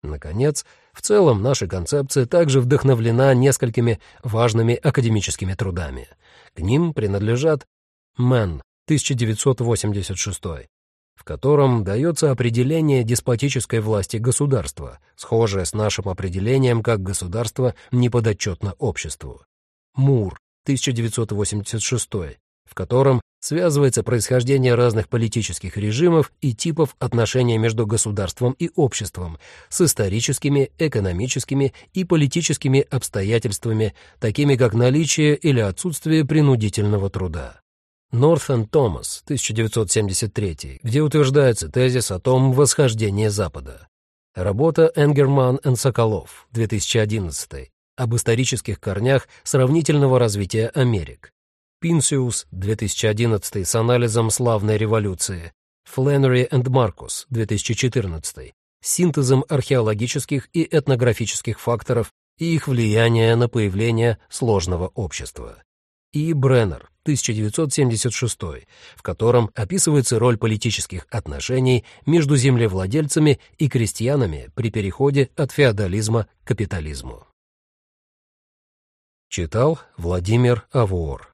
Наконец, в целом наша концепция также вдохновлена несколькими важными академическими трудами. К ним принадлежат «Мэн» 1986, в котором дается определение деспотической власти государства, схожее с нашим определением как государство неподотчетно обществу. «Мур» 1986, в котором связывается происхождение разных политических режимов и типов отношения между государством и обществом с историческими, экономическими и политическими обстоятельствами, такими как наличие или отсутствие принудительного труда. Нортон Томас, 1973, где утверждается тезис о том восхождении Запада. Работа Энгерман и Соколов, 2011, об исторических корнях сравнительного развития Америк. Пинсиус, 2011 с анализом славной революции, Фленнери и Маркус, 2014, синтезом археологических и этнографических факторов и их влияния на появление сложного общества. И Бреннер, 1976, в котором описывается роль политических отношений между землевладельцами и крестьянами при переходе от феодализма к капитализму. Читал Владимир Авуор